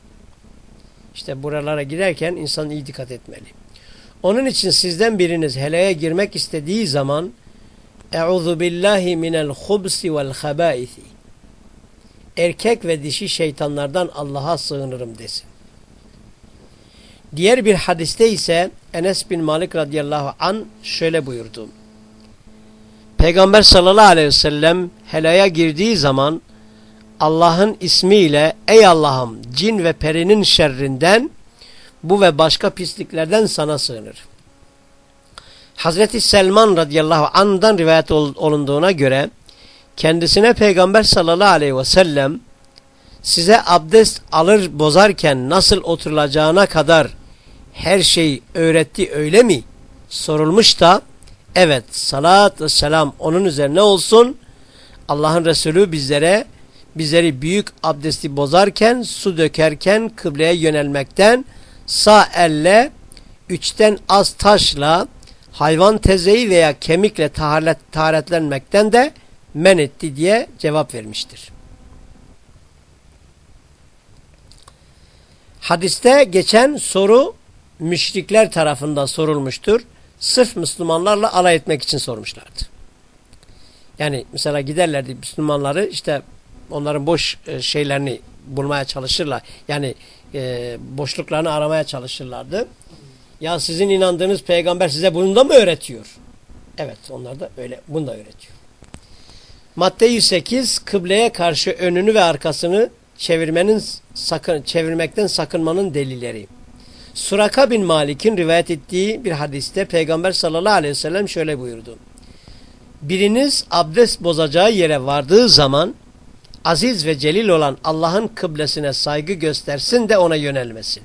İşte buralara girerken insan iyi dikkat etmeli. Onun için sizden biriniz helaya girmek istediği zaman billahi minel hubsi vel habaisi. Erkek ve dişi şeytanlardan Allah'a sığınırım desin. Diğer bir hadiste ise Enes bin Malik radıyallahu an şöyle buyurdu. Peygamber sallallahu aleyhi ve sellem helaya girdiği zaman Allah'ın ismiyle ey Allah'ım cin ve perinin şerrinden bu ve başka pisliklerden sana sığınır. Hazreti Selman radıyallahu anh'dan rivayet olunduğuna göre kendisine Peygamber sallallahu aleyhi ve sellem size abdest alır bozarken nasıl oturulacağına kadar her şeyi öğretti öyle mi? Sorulmuş da evet salat ve selam onun üzerine olsun Allah'ın Resulü bizlere bizleri büyük abdesti bozarken su dökerken kıbleye yönelmekten sağ elle üçten az taşla hayvan tezeyi veya kemikle taharet, taharetlenmekten de men etti diye cevap vermiştir. Hadiste geçen soru müşrikler tarafından sorulmuştur. Sırf Müslümanlarla alay etmek için sormuşlardı. Yani mesela giderlerdi Müslümanları işte onların boş e, şeylerini bulmaya çalışırlar. Yani e, boşluklarını aramaya çalışırlardı. Ya sizin inandığınız peygamber size bunu da mı öğretiyor? Evet onlar da öyle bunu da öğretiyor. Madde 108 kıbleye karşı önünü ve arkasını çevirmenin sakın çevirmekten sakınmanın delilleri. Suraka bin Malik'in rivayet ettiği bir hadiste Peygamber sallallahu aleyhi ve sellem şöyle buyurdu. Biriniz abdest bozacağı yere vardığı zaman aziz ve celil olan Allah'ın kıblesine saygı göstersin de ona yönelmesin.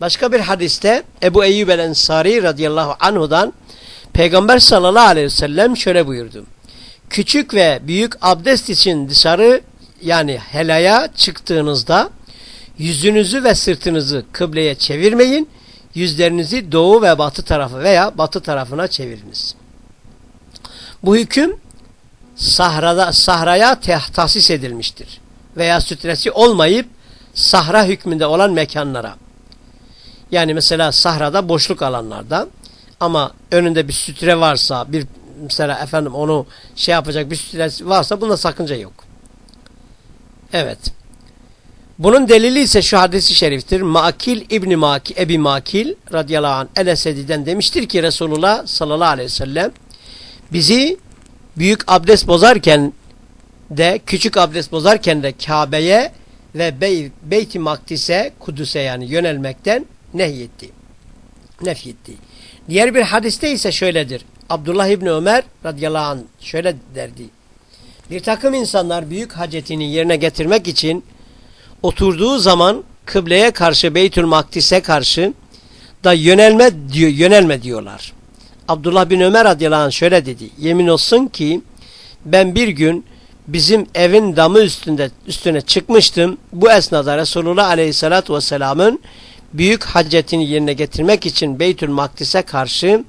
Başka bir hadiste Ebu Eyyub el-Ensari radıyallahu anhudan Peygamber sallallahu aleyhi ve sellem şöyle buyurdu. Küçük ve büyük abdest için dışarı yani helaya çıktığınızda yüzünüzü ve sırtınızı kıbleye çevirmeyin. Yüzlerinizi doğu ve batı tarafı veya batı tarafına çeviriniz. Bu hüküm sahrada, sahraya tahsis edilmiştir. Veya sütresi olmayıp sahra hükmünde olan mekanlara. Yani mesela sahrada boşluk alanlarda ama önünde bir sütre varsa bir mesela efendim onu şey yapacak bir sütre varsa bunda sakınca yok. Evet. Bunun delili ise şu hadisi şeriftir. Makil İbni Makil, Ebi Makil radıyallahu anh El-Esedi'den demiştir ki Resulullah sallallahu aleyhi ve sellem bizi büyük abdest bozarken de küçük abdest bozarken de Kabe'ye ve Bey, Beyt-i Makdis'e Kudüs'e yani yönelmekten nehyetti. Nefyetti. Diğer bir hadiste ise şöyledir. Abdullah İbni Ömer radıyallahu anh şöyle derdi. Bir takım insanlar büyük hacetini yerine getirmek için oturduğu zaman kıbleye karşı Beytül Makdis'e karşı da yönelme diyor, yönelme diyorlar. Abdullah bin Ömer radıyallahu anh şöyle dedi. Yemin olsun ki ben bir gün bizim evin damı üstünde üstüne çıkmıştım. Bu esnada Resulullah aleyhissalatü vesselamın büyük hacetini yerine getirmek için Beytül Makdis'e karşı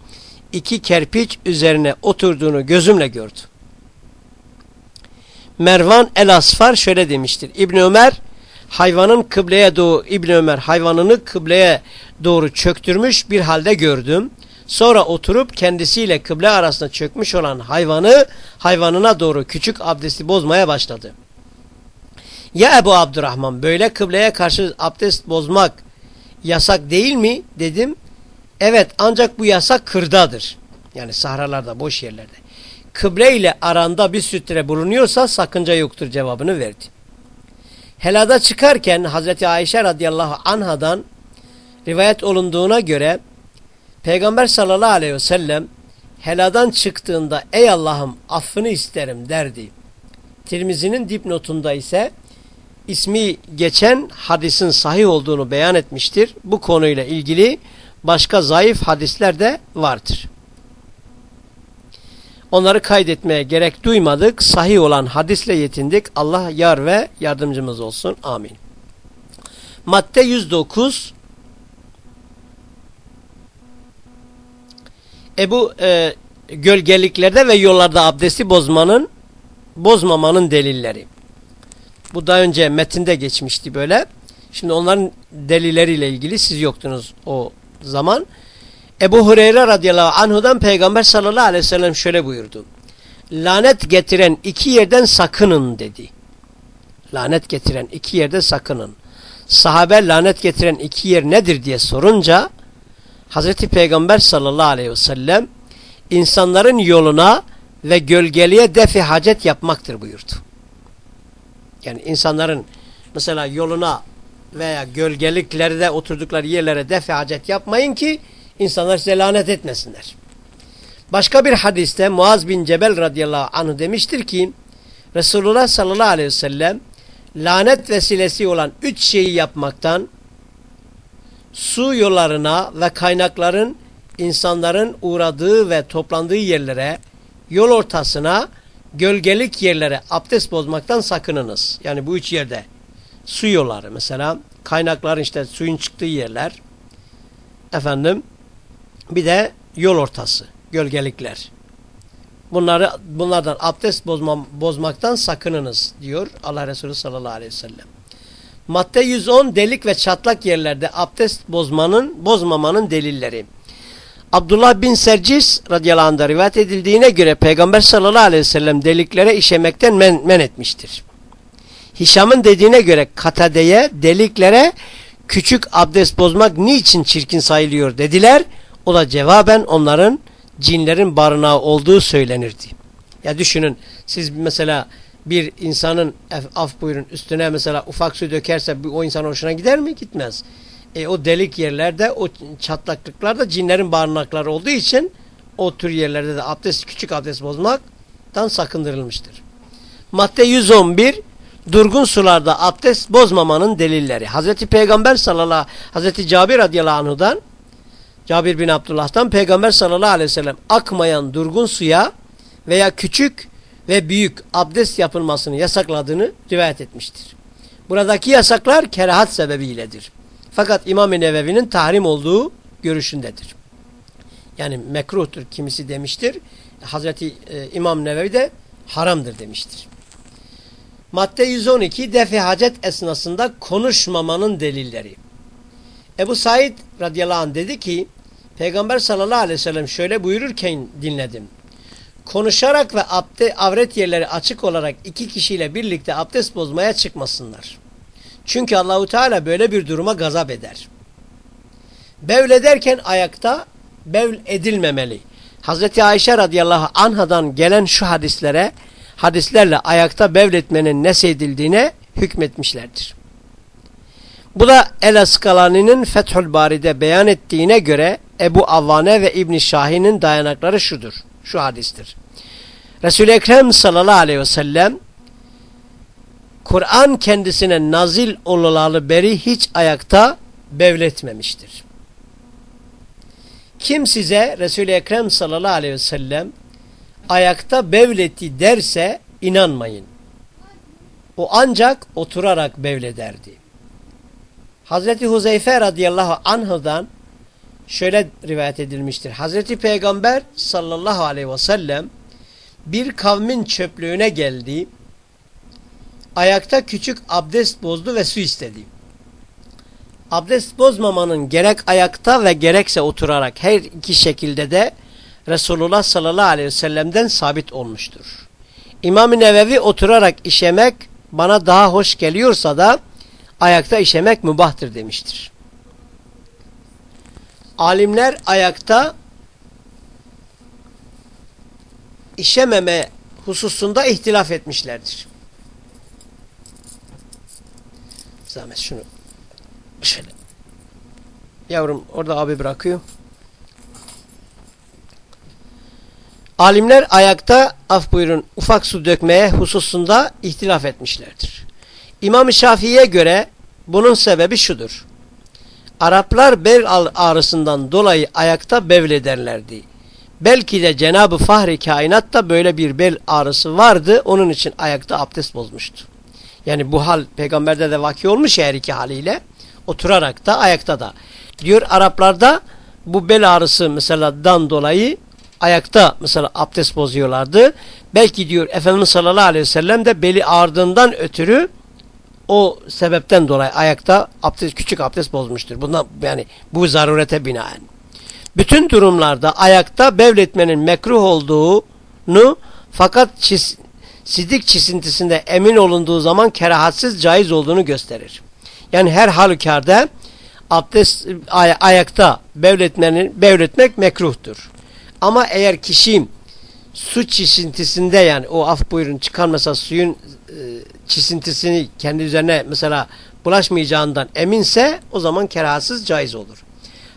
iki kerpiç üzerine oturduğunu gözümle gördüm. Mervan el-Asfar şöyle demiştir. İbn Ömer hayvanın kıbleye doğru İbn Ömer hayvanını kıbleye doğru çöktürmüş bir halde gördüm. Sonra oturup kendisiyle kıble arasında çökmüş olan hayvanı hayvanına doğru küçük abdesti bozmaya başladı. Ya Ebu Abdurrahman böyle kıbleye karşı abdest bozmak yasak değil mi dedim. Evet ancak bu yasak kırdadır. Yani sahralarda boş yerlerde. Kıble ile aranda bir sütre bulunuyorsa sakınca yoktur cevabını verdi. Helada çıkarken Hazreti Ayşe radıyallahu anhadan rivayet olunduğuna göre Peygamber sallallahu aleyhi ve sellem heladan çıktığında ey Allah'ım affını isterim derdi. Tirmizi'nin dipnotunda ise ismi geçen hadisin sahih olduğunu beyan etmiştir. Bu konuyla ilgili başka zayıf hadisler de vardır. Onları kaydetmeye gerek duymadık. Sahih olan hadisle yetindik. Allah yar ve yardımcımız olsun. Amin. Madde 109 Ebu e, gölgeliklerde ve yollarda abdesti bozmanın bozmamanın delilleri. Bu daha önce metinde geçmişti böyle. Şimdi onların delilleriyle ilgili siz yoktunuz o zaman. Ebu Hureyre radıyallahu anhudan Peygamber sallallahu aleyhi ve sellem şöyle buyurdu. Lanet getiren iki yerden sakının dedi. Lanet getiren iki yerden sakının. Sahabe lanet getiren iki yer nedir diye sorunca Hazreti Peygamber sallallahu aleyhi ve sellem insanların yoluna ve gölgeliğe defi hacet yapmaktır buyurdu. Yani insanların mesela yoluna veya gölgeliklerde oturdukları yerlere defi hacet yapmayın ki insanlar size lanet etmesinler. Başka bir hadiste Muaz bin Cebel radıyallahu anh demiştir ki Resulullah sallallahu aleyhi ve sellem lanet vesilesi olan üç şeyi yapmaktan su yollarına ve kaynakların insanların uğradığı ve toplandığı yerlere, yol ortasına, gölgelik yerlere abdest bozmaktan sakınınız. Yani bu üç yerde su yolları mesela kaynakların işte suyun çıktığı yerler efendim bir de yol ortası gölgelikler. Bunları bunlardan abdest bozma, bozmaktan sakınınız diyor Allah Resulü sallallahu aleyhi ve sellem. Madde 110 delik ve çatlak yerlerde abdest bozmanın bozmamanın delilleri. Abdullah bin Sercis radıyallahu anh'da rivayet edildiğine göre Peygamber sallallahu aleyhi ve sellem deliklere işemekten men, men etmiştir. Hişam'ın dediğine göre katadeye deliklere küçük abdest bozmak niçin çirkin sayılıyor dediler. O da cevaben onların cinlerin barınağı olduğu söylenirdi. Ya düşünün siz mesela bir insanın af buyurun üstüne mesela ufak su dökerse o insan hoşuna gider mi? Gitmez. E, o delik yerlerde o çatlaklıklarda cinlerin barınakları olduğu için o tür yerlerde de abdest küçük abdest bozmaktan sakındırılmıştır. Madde 111 durgun sularda abdest bozmamanın delilleri. Hazreti Peygamber sallallahu Hazreti Cabir radıyallahu anhu'dan Cabir bin Abdullah'tan Peygamber sallallahu aleyhi ve sellem akmayan durgun suya veya küçük ve büyük abdest yapılmasını yasakladığını rivayet etmiştir. Buradaki yasaklar kerahat sebebiyledir. Fakat İmam-ı Nevevi'nin tahrim olduğu görüşündedir. Yani mekruhtur kimisi demiştir. Hazreti e, İmam Nevevi de haramdır demiştir. Madde 112 defi hacet esnasında konuşmamanın delilleri. Ebu Said radıyallahu anh dedi ki Peygamber sallallahu aleyhi ve sellem şöyle buyururken dinledim. Konuşarak ve abde, avret yerleri açık olarak iki kişiyle birlikte abdest bozmaya çıkmasınlar. Çünkü Allahu Teala böyle bir duruma gazap eder. Bevlederken ayakta bevl edilmemeli. Hazreti Ayşe radıyallahu anhadan gelen şu hadislere hadislerle ayakta bevletmenin nesedildiğine hükmetmişlerdir. Bu da El Askalani'nin Fethül Bari'de beyan ettiğine göre Ebu Avvane ve İbn Şahin'in dayanakları şudur. Şu hadistir. Resul-i Ekrem sallallahu aleyhi ve sellem Kur'an kendisine nazil olulalı beri hiç ayakta bevletmemiştir. Kim size Resul-i Ekrem sallallahu aleyhi ve sellem ayakta bevletti derse inanmayın. O ancak oturarak bevlederdi. Hazreti Huzeyfe radıyallahu anh'dan şöyle rivayet edilmiştir. Hazreti Peygamber sallallahu aleyhi ve sellem bir kavmin çöplüğüne geldi. Ayakta küçük abdest bozdu ve su istedi. Abdest bozmamanın gerek ayakta ve gerekse oturarak her iki şekilde de Resulullah sallallahu aleyhi ve sellem'den sabit olmuştur. İmam-ı Nevevi oturarak işemek bana daha hoş geliyorsa da ayakta işemek mübahtır demiştir. Alimler ayakta işememe hususunda ihtilaf etmişlerdir. Zahmet şunu şöyle. Yavrum orada abi bırakıyor. Alimler ayakta af buyurun ufak su dökmeye hususunda ihtilaf etmişlerdir. İmam-ı Şafii'ye göre bunun sebebi şudur. Araplar bel ağrısından dolayı ayakta bevlederlerdi. Belki de Cenab-ı Fahri kainatta böyle bir bel ağrısı vardı. Onun için ayakta abdest bozmuştu. Yani bu hal peygamberde de vaki olmuş her iki haliyle. Oturarak da ayakta da. Diyor Araplarda bu bel ağrısı mesela dan dolayı ayakta mesela abdest bozuyorlardı. Belki diyor Efendimiz sallallahu aleyhi ve sellem de beli ağrıdığından ötürü o sebepten dolayı ayakta abdest, küçük abdest bozmuştur. Bundan yani bu zarurete binaen. Bütün durumlarda ayakta bevletmenin mekruh olduğunu fakat çiz, sidik çisintisinde emin olunduğu zaman kerahatsız caiz olduğunu gösterir. Yani her halükarda abdest ay, ayakta bevletmenin bevletmek mekruhtur. Ama eğer kişi su çisintisinde yani o af buyurun çıkan mesela suyun e, çisintisini kendi üzerine mesela bulaşmayacağından eminse o zaman kerahatsız caiz olur.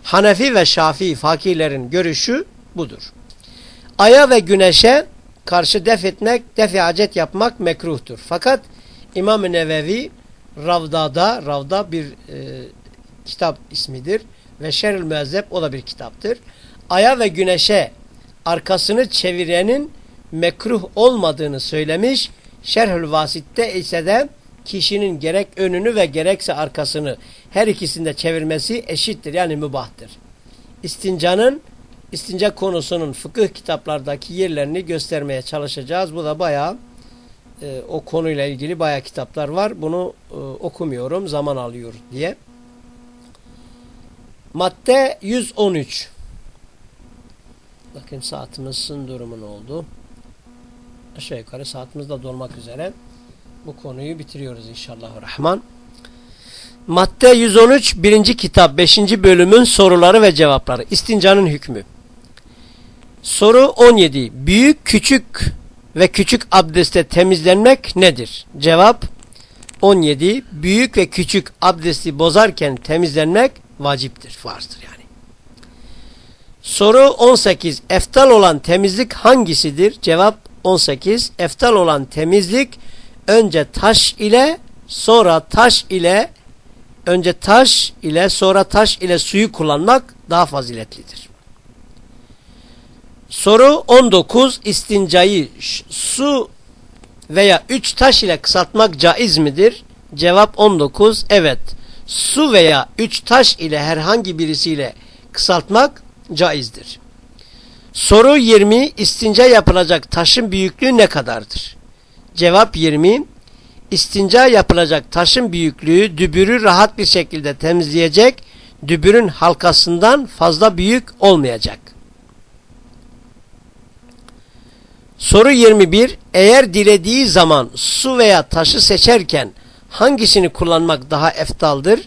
Hanefi ve Şafii fakirlerin görüşü budur. Aya ve güneşe karşı def etmek, def acet yapmak mekruhtur. Fakat İmam-ı Nevevi Ravda'da, Ravda bir e, kitap ismidir ve Şerül Müezzeb o da bir kitaptır. Aya ve güneşe arkasını çevirenin mekruh olmadığını söylemiş. Şerhül Vasit'te ise de kişinin gerek önünü ve gerekse arkasını her ikisinde çevirmesi eşittir yani mübahtır. İstincanın istinca konusunun fıkıh kitaplardaki yerlerini göstermeye çalışacağız. Bu da bayağı e, o konuyla ilgili bayağı kitaplar var. Bunu e, okumuyorum zaman alıyor diye. Madde 113. Bakın saatimizin durumu ne oldu? Aşağı yukarı saatimiz de dolmak üzere. Bu konuyu bitiriyoruz inşallah rahman. Madde 113 birinci kitap 5. bölümün soruları ve cevapları. İstincanın hükmü. Soru 17. Büyük, küçük ve küçük abdeste temizlenmek nedir? Cevap 17. Büyük ve küçük abdesti bozarken temizlenmek vaciptir, farzdır yani. Soru 18. Eftal olan temizlik hangisidir? Cevap 18. Eftal olan temizlik önce taş ile sonra taş ile önce taş ile sonra taş ile suyu kullanmak daha faziletlidir. Soru 19. İstincayı su veya üç taş ile kısaltmak caiz midir? Cevap 19. Evet. Su veya üç taş ile herhangi birisiyle kısaltmak caizdir. Soru 20. İstinca yapılacak taşın büyüklüğü ne kadardır? Cevap 20. İstinca yapılacak taşın büyüklüğü dübürü rahat bir şekilde temizleyecek, dübürün halkasından fazla büyük olmayacak. Soru 21. Eğer dilediği zaman su veya taşı seçerken hangisini kullanmak daha eftaldır?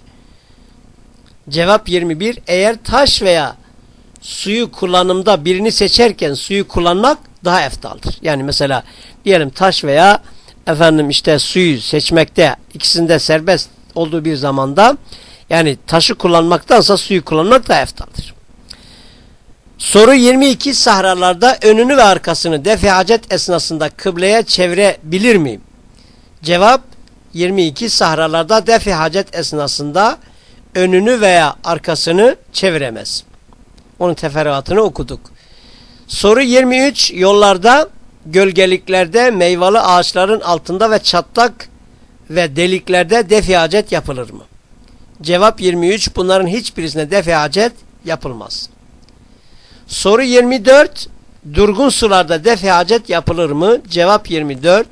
Cevap 21. Eğer taş veya suyu kullanımda birini seçerken suyu kullanmak daha eftaldır. Yani mesela diyelim taş veya efendim işte suyu seçmekte ikisinde serbest olduğu bir zamanda yani taşı kullanmaktansa suyu kullanmak daha eftaldır. Soru 22 sahralarda önünü ve arkasını defi hacet esnasında kıbleye çevirebilir miyim? Cevap 22 sahralarda defi hacet esnasında önünü veya arkasını çeviremez. Onun teferruatını okuduk. Soru 23 yollarda gölgeliklerde meyveli ağaçların altında ve çatlak ve deliklerde defi hacet yapılır mı? Cevap 23 bunların hiçbirisine defi hacet yapılmaz. Soru 24. Durgun sularda defi hacet yapılır mı? Cevap 24.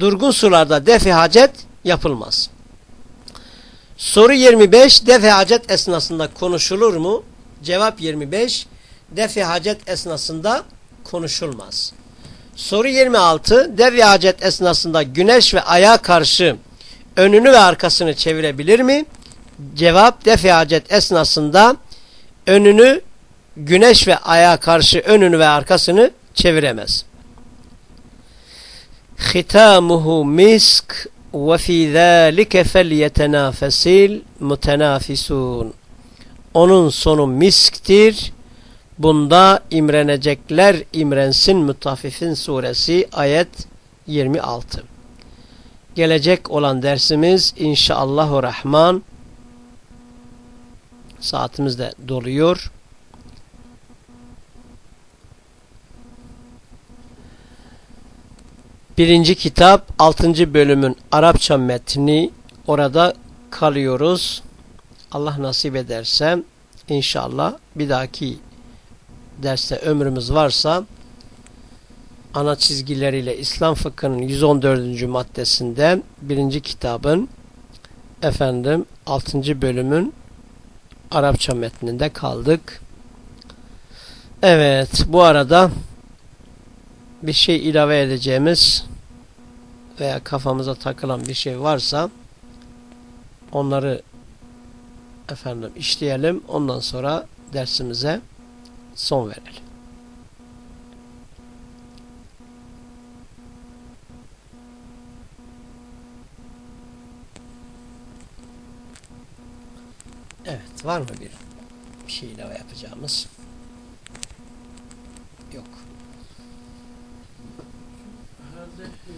Durgun sularda defi hacet yapılmaz. Soru 25. Defi hacet esnasında konuşulur mu? Cevap 25. Defi hacet esnasında konuşulmaz. Soru 26. Defi hacet esnasında güneş ve aya karşı önünü ve arkasını çevirebilir mi? Cevap defi hacet esnasında önünü güneş ve aya karşı önünü ve arkasını çeviremez. Hitamuhu misk ve fî zâlike felyetenâfesil mutenâfisûn. Onun sonu misktir. Bunda imrenecekler imrensin Mutaffifin suresi ayet 26. Gelecek olan dersimiz inşallahü rahman saatimiz de doluyor. Birinci kitap altıncı bölümün Arapça metni orada kalıyoruz. Allah nasip ederse inşallah bir dahaki derste ömrümüz varsa ana çizgileriyle İslam fıkhının 114. maddesinde birinci kitabın efendim 6. bölümün Arapça metninde kaldık. Evet bu arada bir şey ilave edeceğimiz veya kafamıza takılan bir şey varsa onları efendim işleyelim. Ondan sonra dersimize son verelim. Evet, var mı bir, bir şey ilave yapacağımız? Yok. Herhalde e,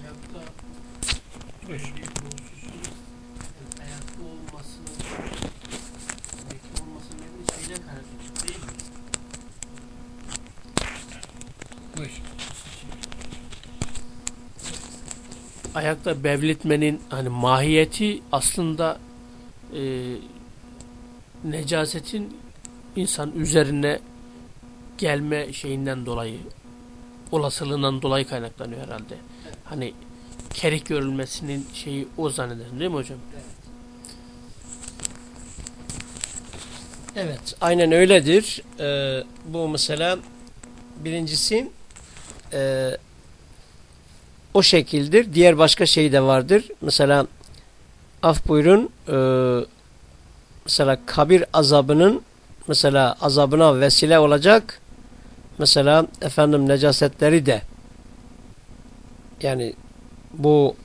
ayakta büyük bu hususun yani ayakta olmasının mekruh olmasının nedeni şeyle karışık değil mi? Buyur. Ayakta bevletmenin hani mahiyeti aslında e, necasetin insan üzerine gelme şeyinden dolayı olasılığından dolayı kaynaklanıyor herhalde. Hani kerih görülmesinin şeyi o zannederim değil mi hocam? Evet, aynen öyledir. Ee, bu mesela birincisi e, o şekildir. Diğer başka şey de vardır. Mesela af buyurun e, mesela kabir azabının mesela azabına vesile olacak mesela efendim necasetleri de yani bu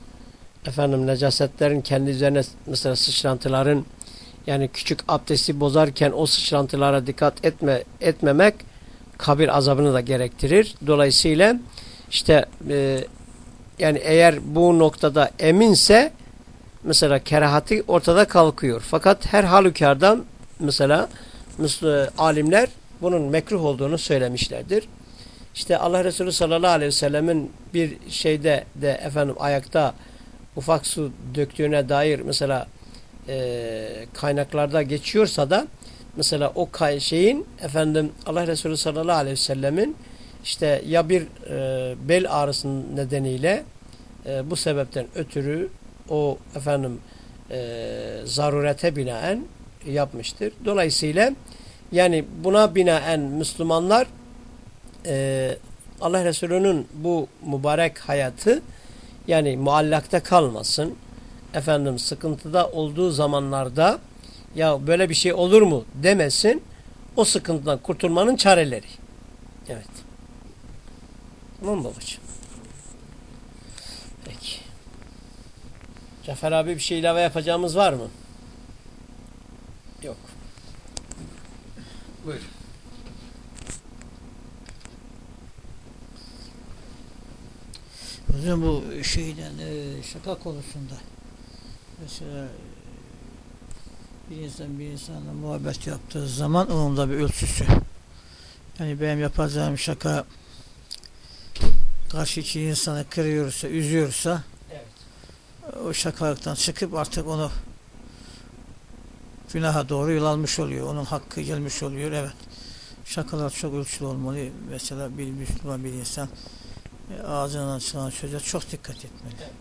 efendim necasetlerin kendi üzerine mesela sıçrantıların yani küçük abdesti bozarken o sıçrantılara dikkat etme etmemek kabir azabını da gerektirir. Dolayısıyla işte e, yani eğer bu noktada eminse mesela kerahati ortada kalkıyor. Fakat her halükardan mesela e, alimler bunun mekruh olduğunu söylemişlerdir. İşte Allah Resulü sallallahu aleyhi ve sellemin bir şeyde de efendim ayakta ufak su döktüğüne dair mesela e, kaynaklarda geçiyorsa da mesela o şeyin efendim Allah Resulü sallallahu aleyhi ve sellemin işte ya bir e, bel ağrısının nedeniyle e, bu sebepten ötürü o efendim e, zarurete binaen yapmıştır. Dolayısıyla yani buna binaen Müslümanlar e, Allah Resulü'nün bu mübarek hayatı yani muallakta kalmasın. Efendim sıkıntıda olduğu zamanlarda ya böyle bir şey olur mu demesin. O sıkıntıdan kurtulmanın çareleri. Evet. Tamam mı babacığım? Peki. Cafer abi bir şey ilave yapacağımız var mı? Yok. Buyur. Hocam bu şeyden e, şaka konusunda mesela e, bir insan bir insanla muhabbet yaptığı zaman onun da bir ölçüsü. Yani benim yapacağım şaka karşıki insanı kırıyorsa, üzüyorsa Evet. o şakalıktan çıkıp artık onu günaha doğru yol almış oluyor. Onun hakkı gelmiş oluyor. Evet. Şakalar çok ölçülü olmalı. Mesela bir Müslüman bir insan e, ağzından çıkan söze çok dikkat etmeli. Evet.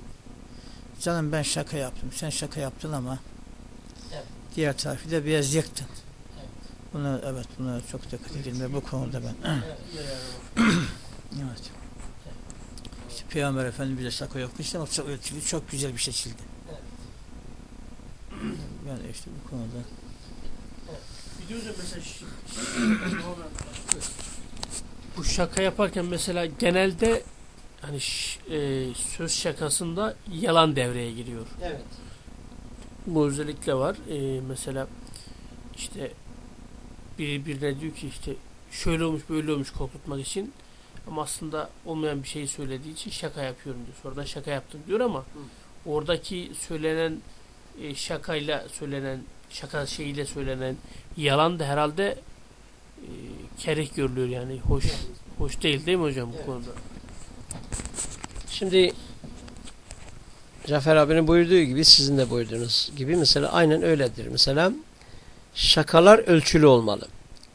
Canım ben şaka yaptım. Sen şaka yaptın ama Evet. diğer tarafı da biraz yıktın. Evet. Buna evet buna çok dikkat edilmeli. Bu konuda ben evet. Peygamber Efendimiz de şaka yapmış ama çok çok güzel bir şekilde. Evet. Yani işte bu konuda mesela bu şaka yaparken mesela genelde hani e, söz şakasında yalan devreye giriyor. Evet. Bu özellikle var. E, mesela işte biri birine diyor ki işte şöyle olmuş böyle olmuş korkutmak için ama aslında olmayan bir şeyi söylediği için şaka yapıyorum diyor. Sonradan şaka yaptım diyor ama oradaki söylenen e, şakayla söylenen şaka şeyiyle söylenen yalan da herhalde e, kerih görülüyor yani hoş hoş değil değil mi hocam bu Evet. konuda? Şimdi Cafer abinin buyurduğu gibi sizin de buyurduğunuz gibi mesela aynen öyledir. Mesela şakalar ölçülü olmalı.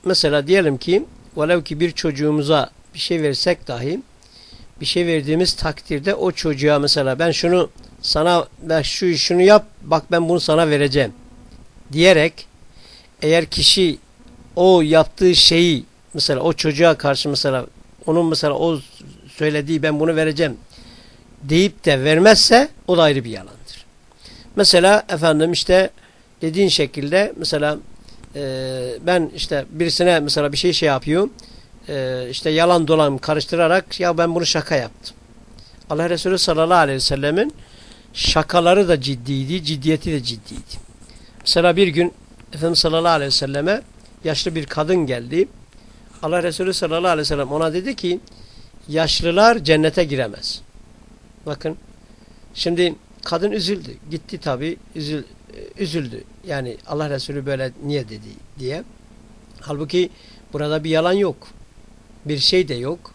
Mesela diyelim ki velev ki bir çocuğumuza bir şey versek dahi bir şey verdiğimiz takdirde o çocuğa mesela ben şunu sana ben şu şunu yap bak ben bunu sana vereceğim diyerek eğer kişi o yaptığı şeyi mesela o çocuğa karşı mesela onun mesela o söylediği ben bunu vereceğim deyip de vermezse o da ayrı bir yalandır. Mesela efendim işte dediğin şekilde mesela e, ben işte birisine mesela bir şey şey yapıyorum e, işte yalan dolan karıştırarak ya ben bunu şaka yaptım. Allah Resulü sallallahu aleyhi ve sellemin şakaları da ciddiydi, ciddiyeti de ciddiydi. Mesela bir gün Efendimiz sallallahu aleyhi ve selleme yaşlı bir kadın geldi. Allah Resulü sallallahu aleyhi ve sellem ona dedi ki yaşlılar cennete giremez. Bakın şimdi kadın üzüldü. Gitti tabi üzül, üzüldü. Yani Allah Resulü böyle niye dedi diye. Halbuki burada bir yalan yok. Bir şey de yok.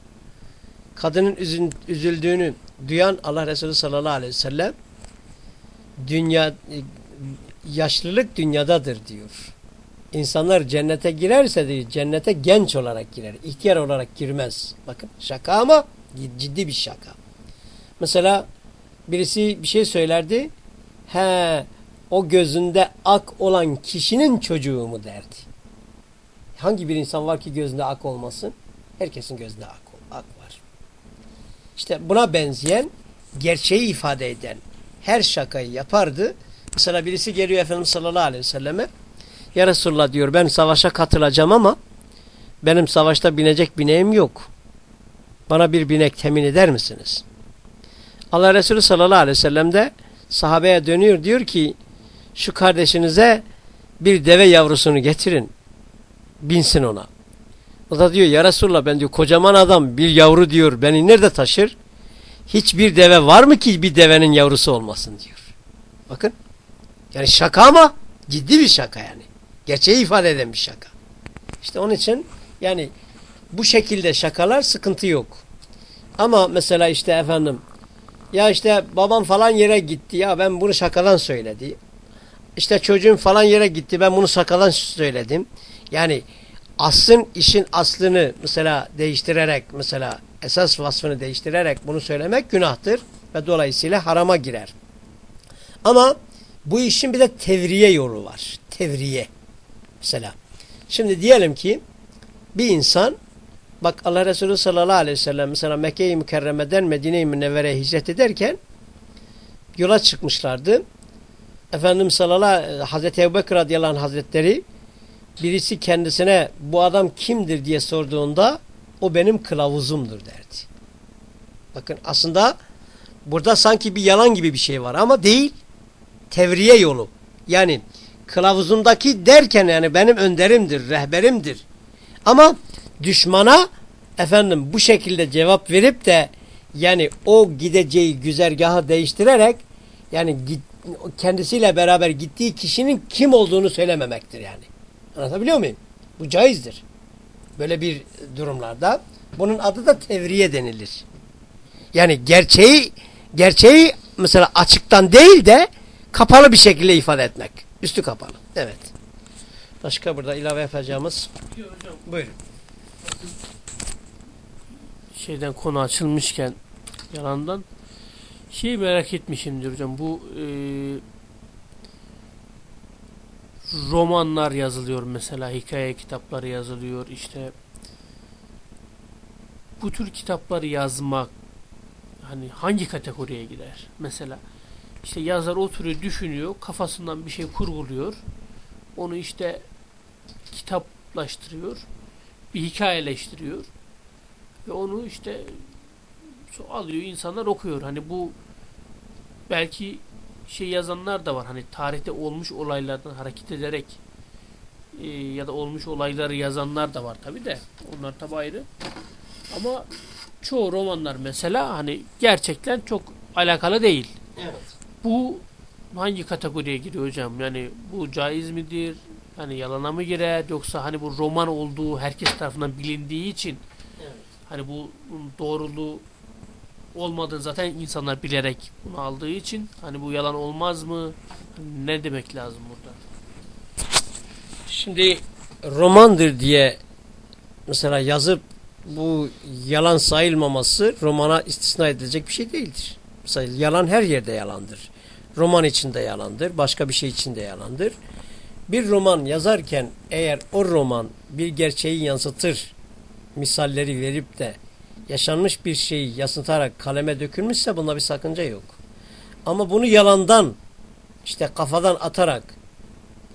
kadının üzün- üzüldüğünü duyan Allah Resulü sallallahu aleyhi ve sellem dünya e, yaşlılık dünyadadır diyor. İnsanlar cennete girerse diyor, cennete genç olarak girer. ihtiyar olarak girmez. Bakın şaka ama ciddi bir şaka. Mesela birisi bir şey söylerdi. He o gözünde ak olan kişinin çocuğu mu derdi. Hangi bir insan var ki gözünde ak olmasın? Herkesin gözünde ak, ak var. İşte buna benzeyen, gerçeği ifade eden her şakayı yapardı. Mesela birisi geliyor Efendimiz sallallahu aleyhi ve selleme. Ya Resulullah diyor ben savaşa katılacağım ama benim savaşta binecek bineğim yok. Bana bir binek temin eder misiniz? Allah Resulü sallallahu aleyhi ve sellem de sahabeye dönüyor diyor ki şu kardeşinize bir deve yavrusunu getirin. Binsin ona. O da diyor ya Resulullah ben diyor kocaman adam bir yavru diyor beni nerede taşır? Hiçbir deve var mı ki bir devenin yavrusu olmasın diyor. Bakın. Yani şaka ama ciddi bir şaka yani. Gerçeği ifade eden bir şaka. İşte onun için yani bu şekilde şakalar sıkıntı yok. Ama mesela işte efendim ya işte babam falan yere gitti ya ben bunu şakadan söyledi. İşte çocuğum falan yere gitti ben bunu şakadan söyledim. Yani aslın işin aslını mesela değiştirerek mesela esas vasfını değiştirerek bunu söylemek günahtır ve dolayısıyla harama girer. Ama bu işin bir de tevriye yolu var. Tevriye. Mesela. Şimdi diyelim ki bir insan bak Allah Resulü sallallahu aleyhi ve sellem mesela Mekke-i Mükerreme'den Medine-i Münevvere'ye hicret ederken yola çıkmışlardı. Efendimiz sallallahu Hazreti Ebubekir radıyallahu anh hazretleri birisi kendisine bu adam kimdir diye sorduğunda o benim kılavuzumdur derdi. Bakın aslında burada sanki bir yalan gibi bir şey var ama değil. Tevriye yolu. Yani kılavuzumdaki derken yani benim önderimdir, rehberimdir. Ama düşmana efendim bu şekilde cevap verip de yani o gideceği güzergahı değiştirerek yani kendisiyle beraber gittiği kişinin kim olduğunu söylememektir yani. Anlatabiliyor muyum? Bu caizdir. Böyle bir durumlarda bunun adı da tevriye denilir. Yani gerçeği gerçeği mesela açıktan değil de kapalı bir şekilde ifade etmek. Üstü kapalı. Evet. Başka burada ilave yapacağımız. Hocam Buyurun. şeyden konu açılmışken yalandan şeyi merak etmişimdir hocam bu e, romanlar yazılıyor mesela hikaye kitapları yazılıyor işte bu tür kitapları yazmak hani hangi kategoriye girer mesela işte yazar oturuyor düşünüyor kafasından bir şey kurguluyor onu işte kitaplaştırıyor bir hikayeleştiriyor ve onu işte alıyor insanlar okuyor. Hani bu belki şey yazanlar da var. Hani tarihte olmuş olaylardan hareket ederek e, ya da olmuş olayları yazanlar da var tabi de. Onlar tabi ayrı. Ama çoğu romanlar mesela hani gerçekten çok alakalı değil. Evet. Bu hangi kategoriye giriyor hocam? Yani bu caiz midir? Hani yalana mı girer? Yoksa hani bu roman olduğu herkes tarafından bilindiği için Evet. hani bu doğruluğu olmadığını zaten insanlar bilerek bunu aldığı için hani bu yalan olmaz mı? Ne demek lazım burada? Şimdi romandır diye mesela yazıp bu yalan sayılmaması romana istisna edilecek bir şey değildir. Mesela yalan her yerde yalandır. Roman içinde yalandır, başka bir şey içinde yalandır. Bir roman yazarken eğer o roman bir gerçeği yansıtır, misalleri verip de yaşanmış bir şeyi yansıtarak kaleme dökülmüşse bunda bir sakınca yok. Ama bunu yalandan işte kafadan atarak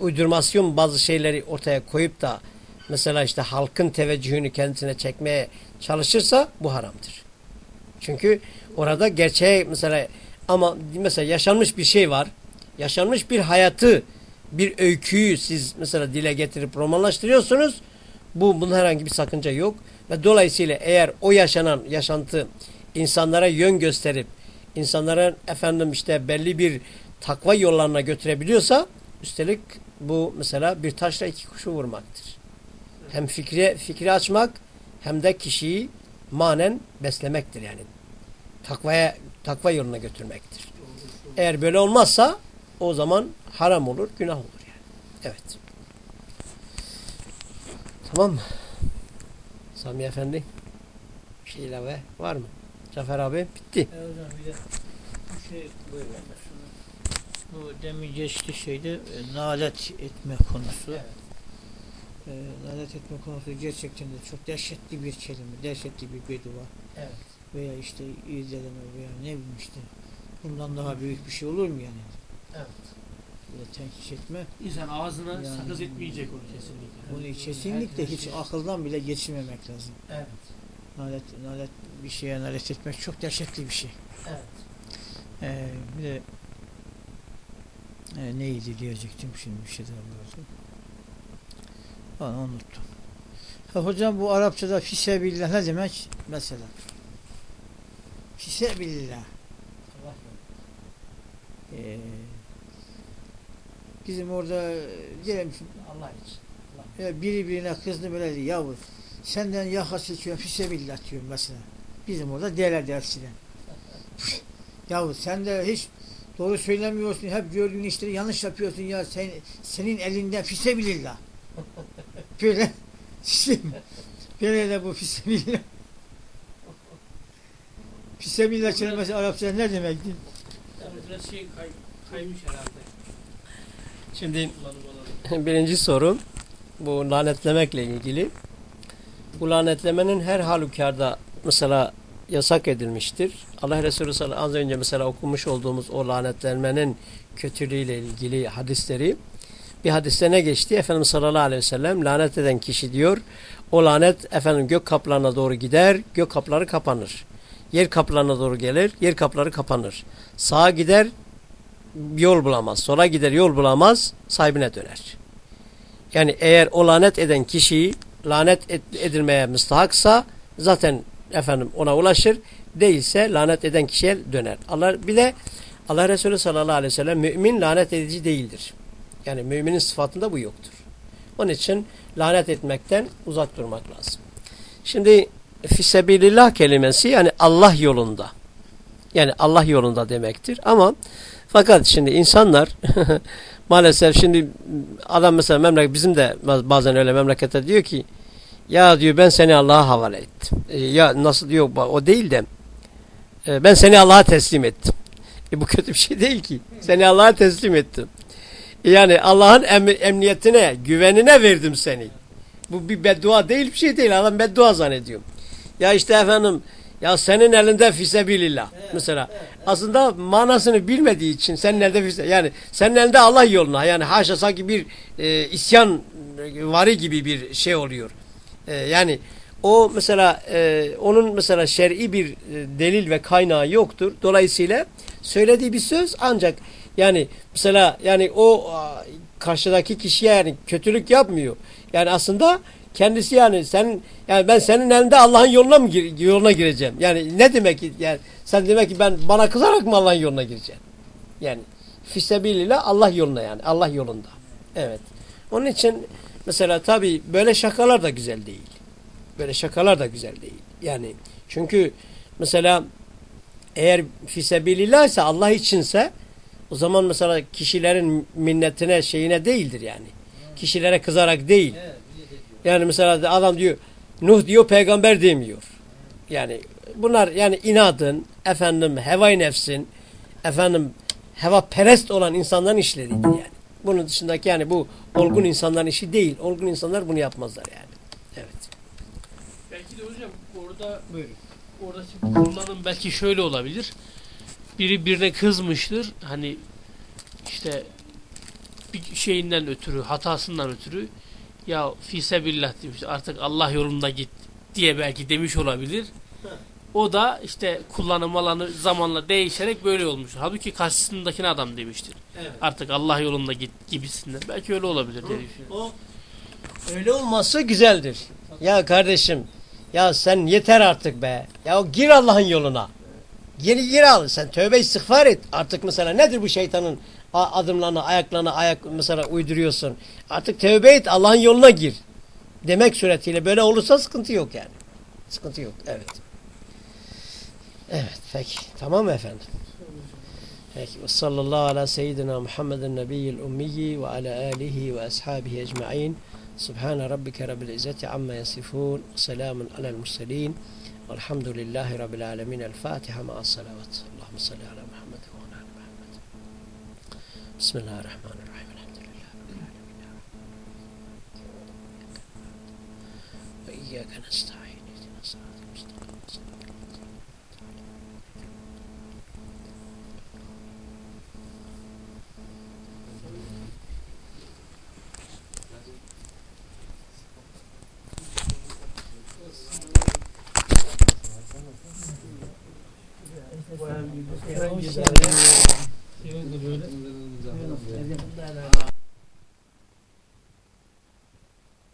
uydurmasyon bazı şeyleri ortaya koyup da mesela işte halkın teveccühünü kendisine çekmeye çalışırsa bu haramdır. Çünkü orada gerçeğe mesela ama mesela yaşanmış bir şey var. Yaşanmış bir hayatı, bir öyküyü siz mesela dile getirip romanlaştırıyorsunuz. Bu bunun herhangi bir sakınca yok ve dolayısıyla eğer o yaşanan yaşantı insanlara yön gösterip insanlara efendim işte belli bir takva yollarına götürebiliyorsa üstelik bu mesela bir taşla iki kuşu vurmaktır. Hem fikri, fikri açmak hem de kişiyi manen beslemektir yani. Takvaya takva yoluna götürmektir. Eğer böyle olmazsa o zaman haram olur, günah olur yani. Evet. Tamam mı? Sami Efendi bir şey ilave var mı? Cafer abi bitti. E hocam bir de bir şey buyurun. Bu demin geçti şeyde e, nalet etme konusu. E, nalet etme konusu gerçekten de çok dehşetli bir kelime, dehşetli bir beddua. Evet. Veya işte izleme veya ne bileyim işte. Bundan daha büyük bir şey olur mu yani? Evet. Tenkit etme. İnsan ağzına Yani- sakız etmeyecek onu kesinlikle. Bunu kesinlikle hiç akıldan bile geçirmemek lazım. Evet. Nalet, nalet bir şeye nalet etmek çok dehşetli bir şey. Evet. Ee, bir de e, neydi diyecektim şimdi bir şey daha vardı. Onu unuttum. Ha, hocam bu Arapçada fisebillah ne demek? Mesela. Fisebillah. Ee, bizim orada diyelim ki Allah için. ya biri birine kızdı böyle diyor, yahu senden yaka sıkıyorum fisebillah diyor mesela. Bizim orada derler eskiden. yahu sen de hiç doğru söylemiyorsun. Hep gördüğün işleri yanlış yapıyorsun ya. Sen, senin elinden fisebilillah. Böyle böyle de bu fisebilillah. Fisebillah kelimesi Arapçada ne demekti? Biraz şey kay, kaymış herhalde. Şimdi birinci soru bu lanetlemekle ilgili. Bu lanetlemenin her halükarda mesela yasak edilmiştir. Allah Resulü sallallahu az önce mesela okumuş olduğumuz o lanetlenmenin kötülüğüyle ilgili hadisleri bir hadiste ne geçti? Efendimiz sallallahu aleyhi ve sellem lanet eden kişi diyor o lanet efendim gök kaplarına doğru gider, gök kapları kapanır. Yer kaplarına doğru gelir, yer kapları kapanır. Sağa gider, yol bulamaz. Sola gider, yol bulamaz, sahibine döner. Yani eğer o lanet eden kişiyi lanet et- edilmeye müstahaksa zaten efendim ona ulaşır. Değilse lanet eden kişiye döner. Allah bir de Allah Resulü sallallahu aleyhi ve sellem mümin lanet edici değildir. Yani müminin sıfatında bu yoktur. Onun için lanet etmekten uzak durmak lazım. Şimdi fisebilillah kelimesi yani Allah yolunda. Yani Allah yolunda demektir. Ama fakat şimdi insanlar maalesef şimdi adam mesela memleket bizim de bazen öyle memlekette diyor ki ya diyor ben seni Allah'a havale ettim. E, ya nasıl diyor o değil de e, ben seni Allah'a teslim ettim. E, bu kötü bir şey değil ki. Seni Allah'a teslim ettim. E, yani Allah'ın em emniyetine, güvenine verdim seni. Bu bir beddua değil bir şey değil. Adam beddua zannediyor. Ya işte efendim ya senin elinde fisebilillah. Mesela aslında manasını bilmediği için senin elinde fise yani senin elinde Allah yoluna yani haşa sanki bir e, isyan vari gibi bir şey oluyor. E, yani o mesela e, onun mesela şer'i bir e, delil ve kaynağı yoktur. Dolayısıyla söylediği bir söz ancak yani mesela yani o a, karşıdaki kişiye yani kötülük yapmıyor. Yani aslında kendisi yani sen yani ben senin elinde Allah'ın yoluna mı yoluna gireceğim? Yani ne demek ki yani sen demek ki ben bana kızarak mı Allah'ın yoluna gireceğim? Yani fisebilillah Allah yoluna yani Allah yolunda. Evet. Onun için mesela tabii böyle şakalar da güzel değil. Böyle şakalar da güzel değil. Yani çünkü mesela eğer fisebilillah ise Allah içinse o zaman mesela kişilerin minnetine şeyine değildir yani. Kişilere kızarak değil. Yani mesela adam diyor Nuh diyor peygamber demiyor. Yani bunlar yani inadın, efendim hevai nefsin, efendim heva perest olan insanların işleridir yani. Bunun dışındaki yani bu olgun insanların işi değil. Olgun insanlar bunu yapmazlar yani. Evet. Belki de hocam orada Buyurun. oradaki kullanım belki şöyle olabilir. Biri birine kızmıştır. Hani işte bir şeyinden ötürü, hatasından ötürü ya fisebillah demiş artık Allah yolunda git diye belki demiş olabilir. O da işte kullanım alanı zamanla değişerek böyle olmuş. Halbuki karşısındakine adam demiştir. Evet. Artık Allah yolunda git gibisinden. Belki öyle olabilir diye düşünüyorum. O öyle olması güzeldir. Ya kardeşim ya sen yeter artık be. Ya gir Allah'ın yoluna. Geri gir al. Sen tövbe istiğfar et. Artık mesela nedir bu şeytanın adımlarına, ayaklarına ayak mesela uyduruyorsun. Artık tövbe et Allah'ın yoluna gir. Demek suretiyle böyle olursa sıkıntı yok yani. Sıkıntı yok. Evet. Evet peki. Tamam mı efendim? Peki. Ve sallallahu ala seyyidina Muhammedin nebiyyil ummiyi ve ala alihi ve ashabihi ecma'in. Subhane rabbike rabbil izzeti amma yasifun. Selamun alel murselin. Velhamdülillahi rabbil alemin. El Fatiha ma'as salavat. Allahümme salli Muhammed ve ala ali Muhammed. Bismillahirrahmanirrahim. Elhamdülillahi rabbil alemin. Ve iyyâke nesta'in. İhdina sıratal müstakim. Sevindir böyle. الله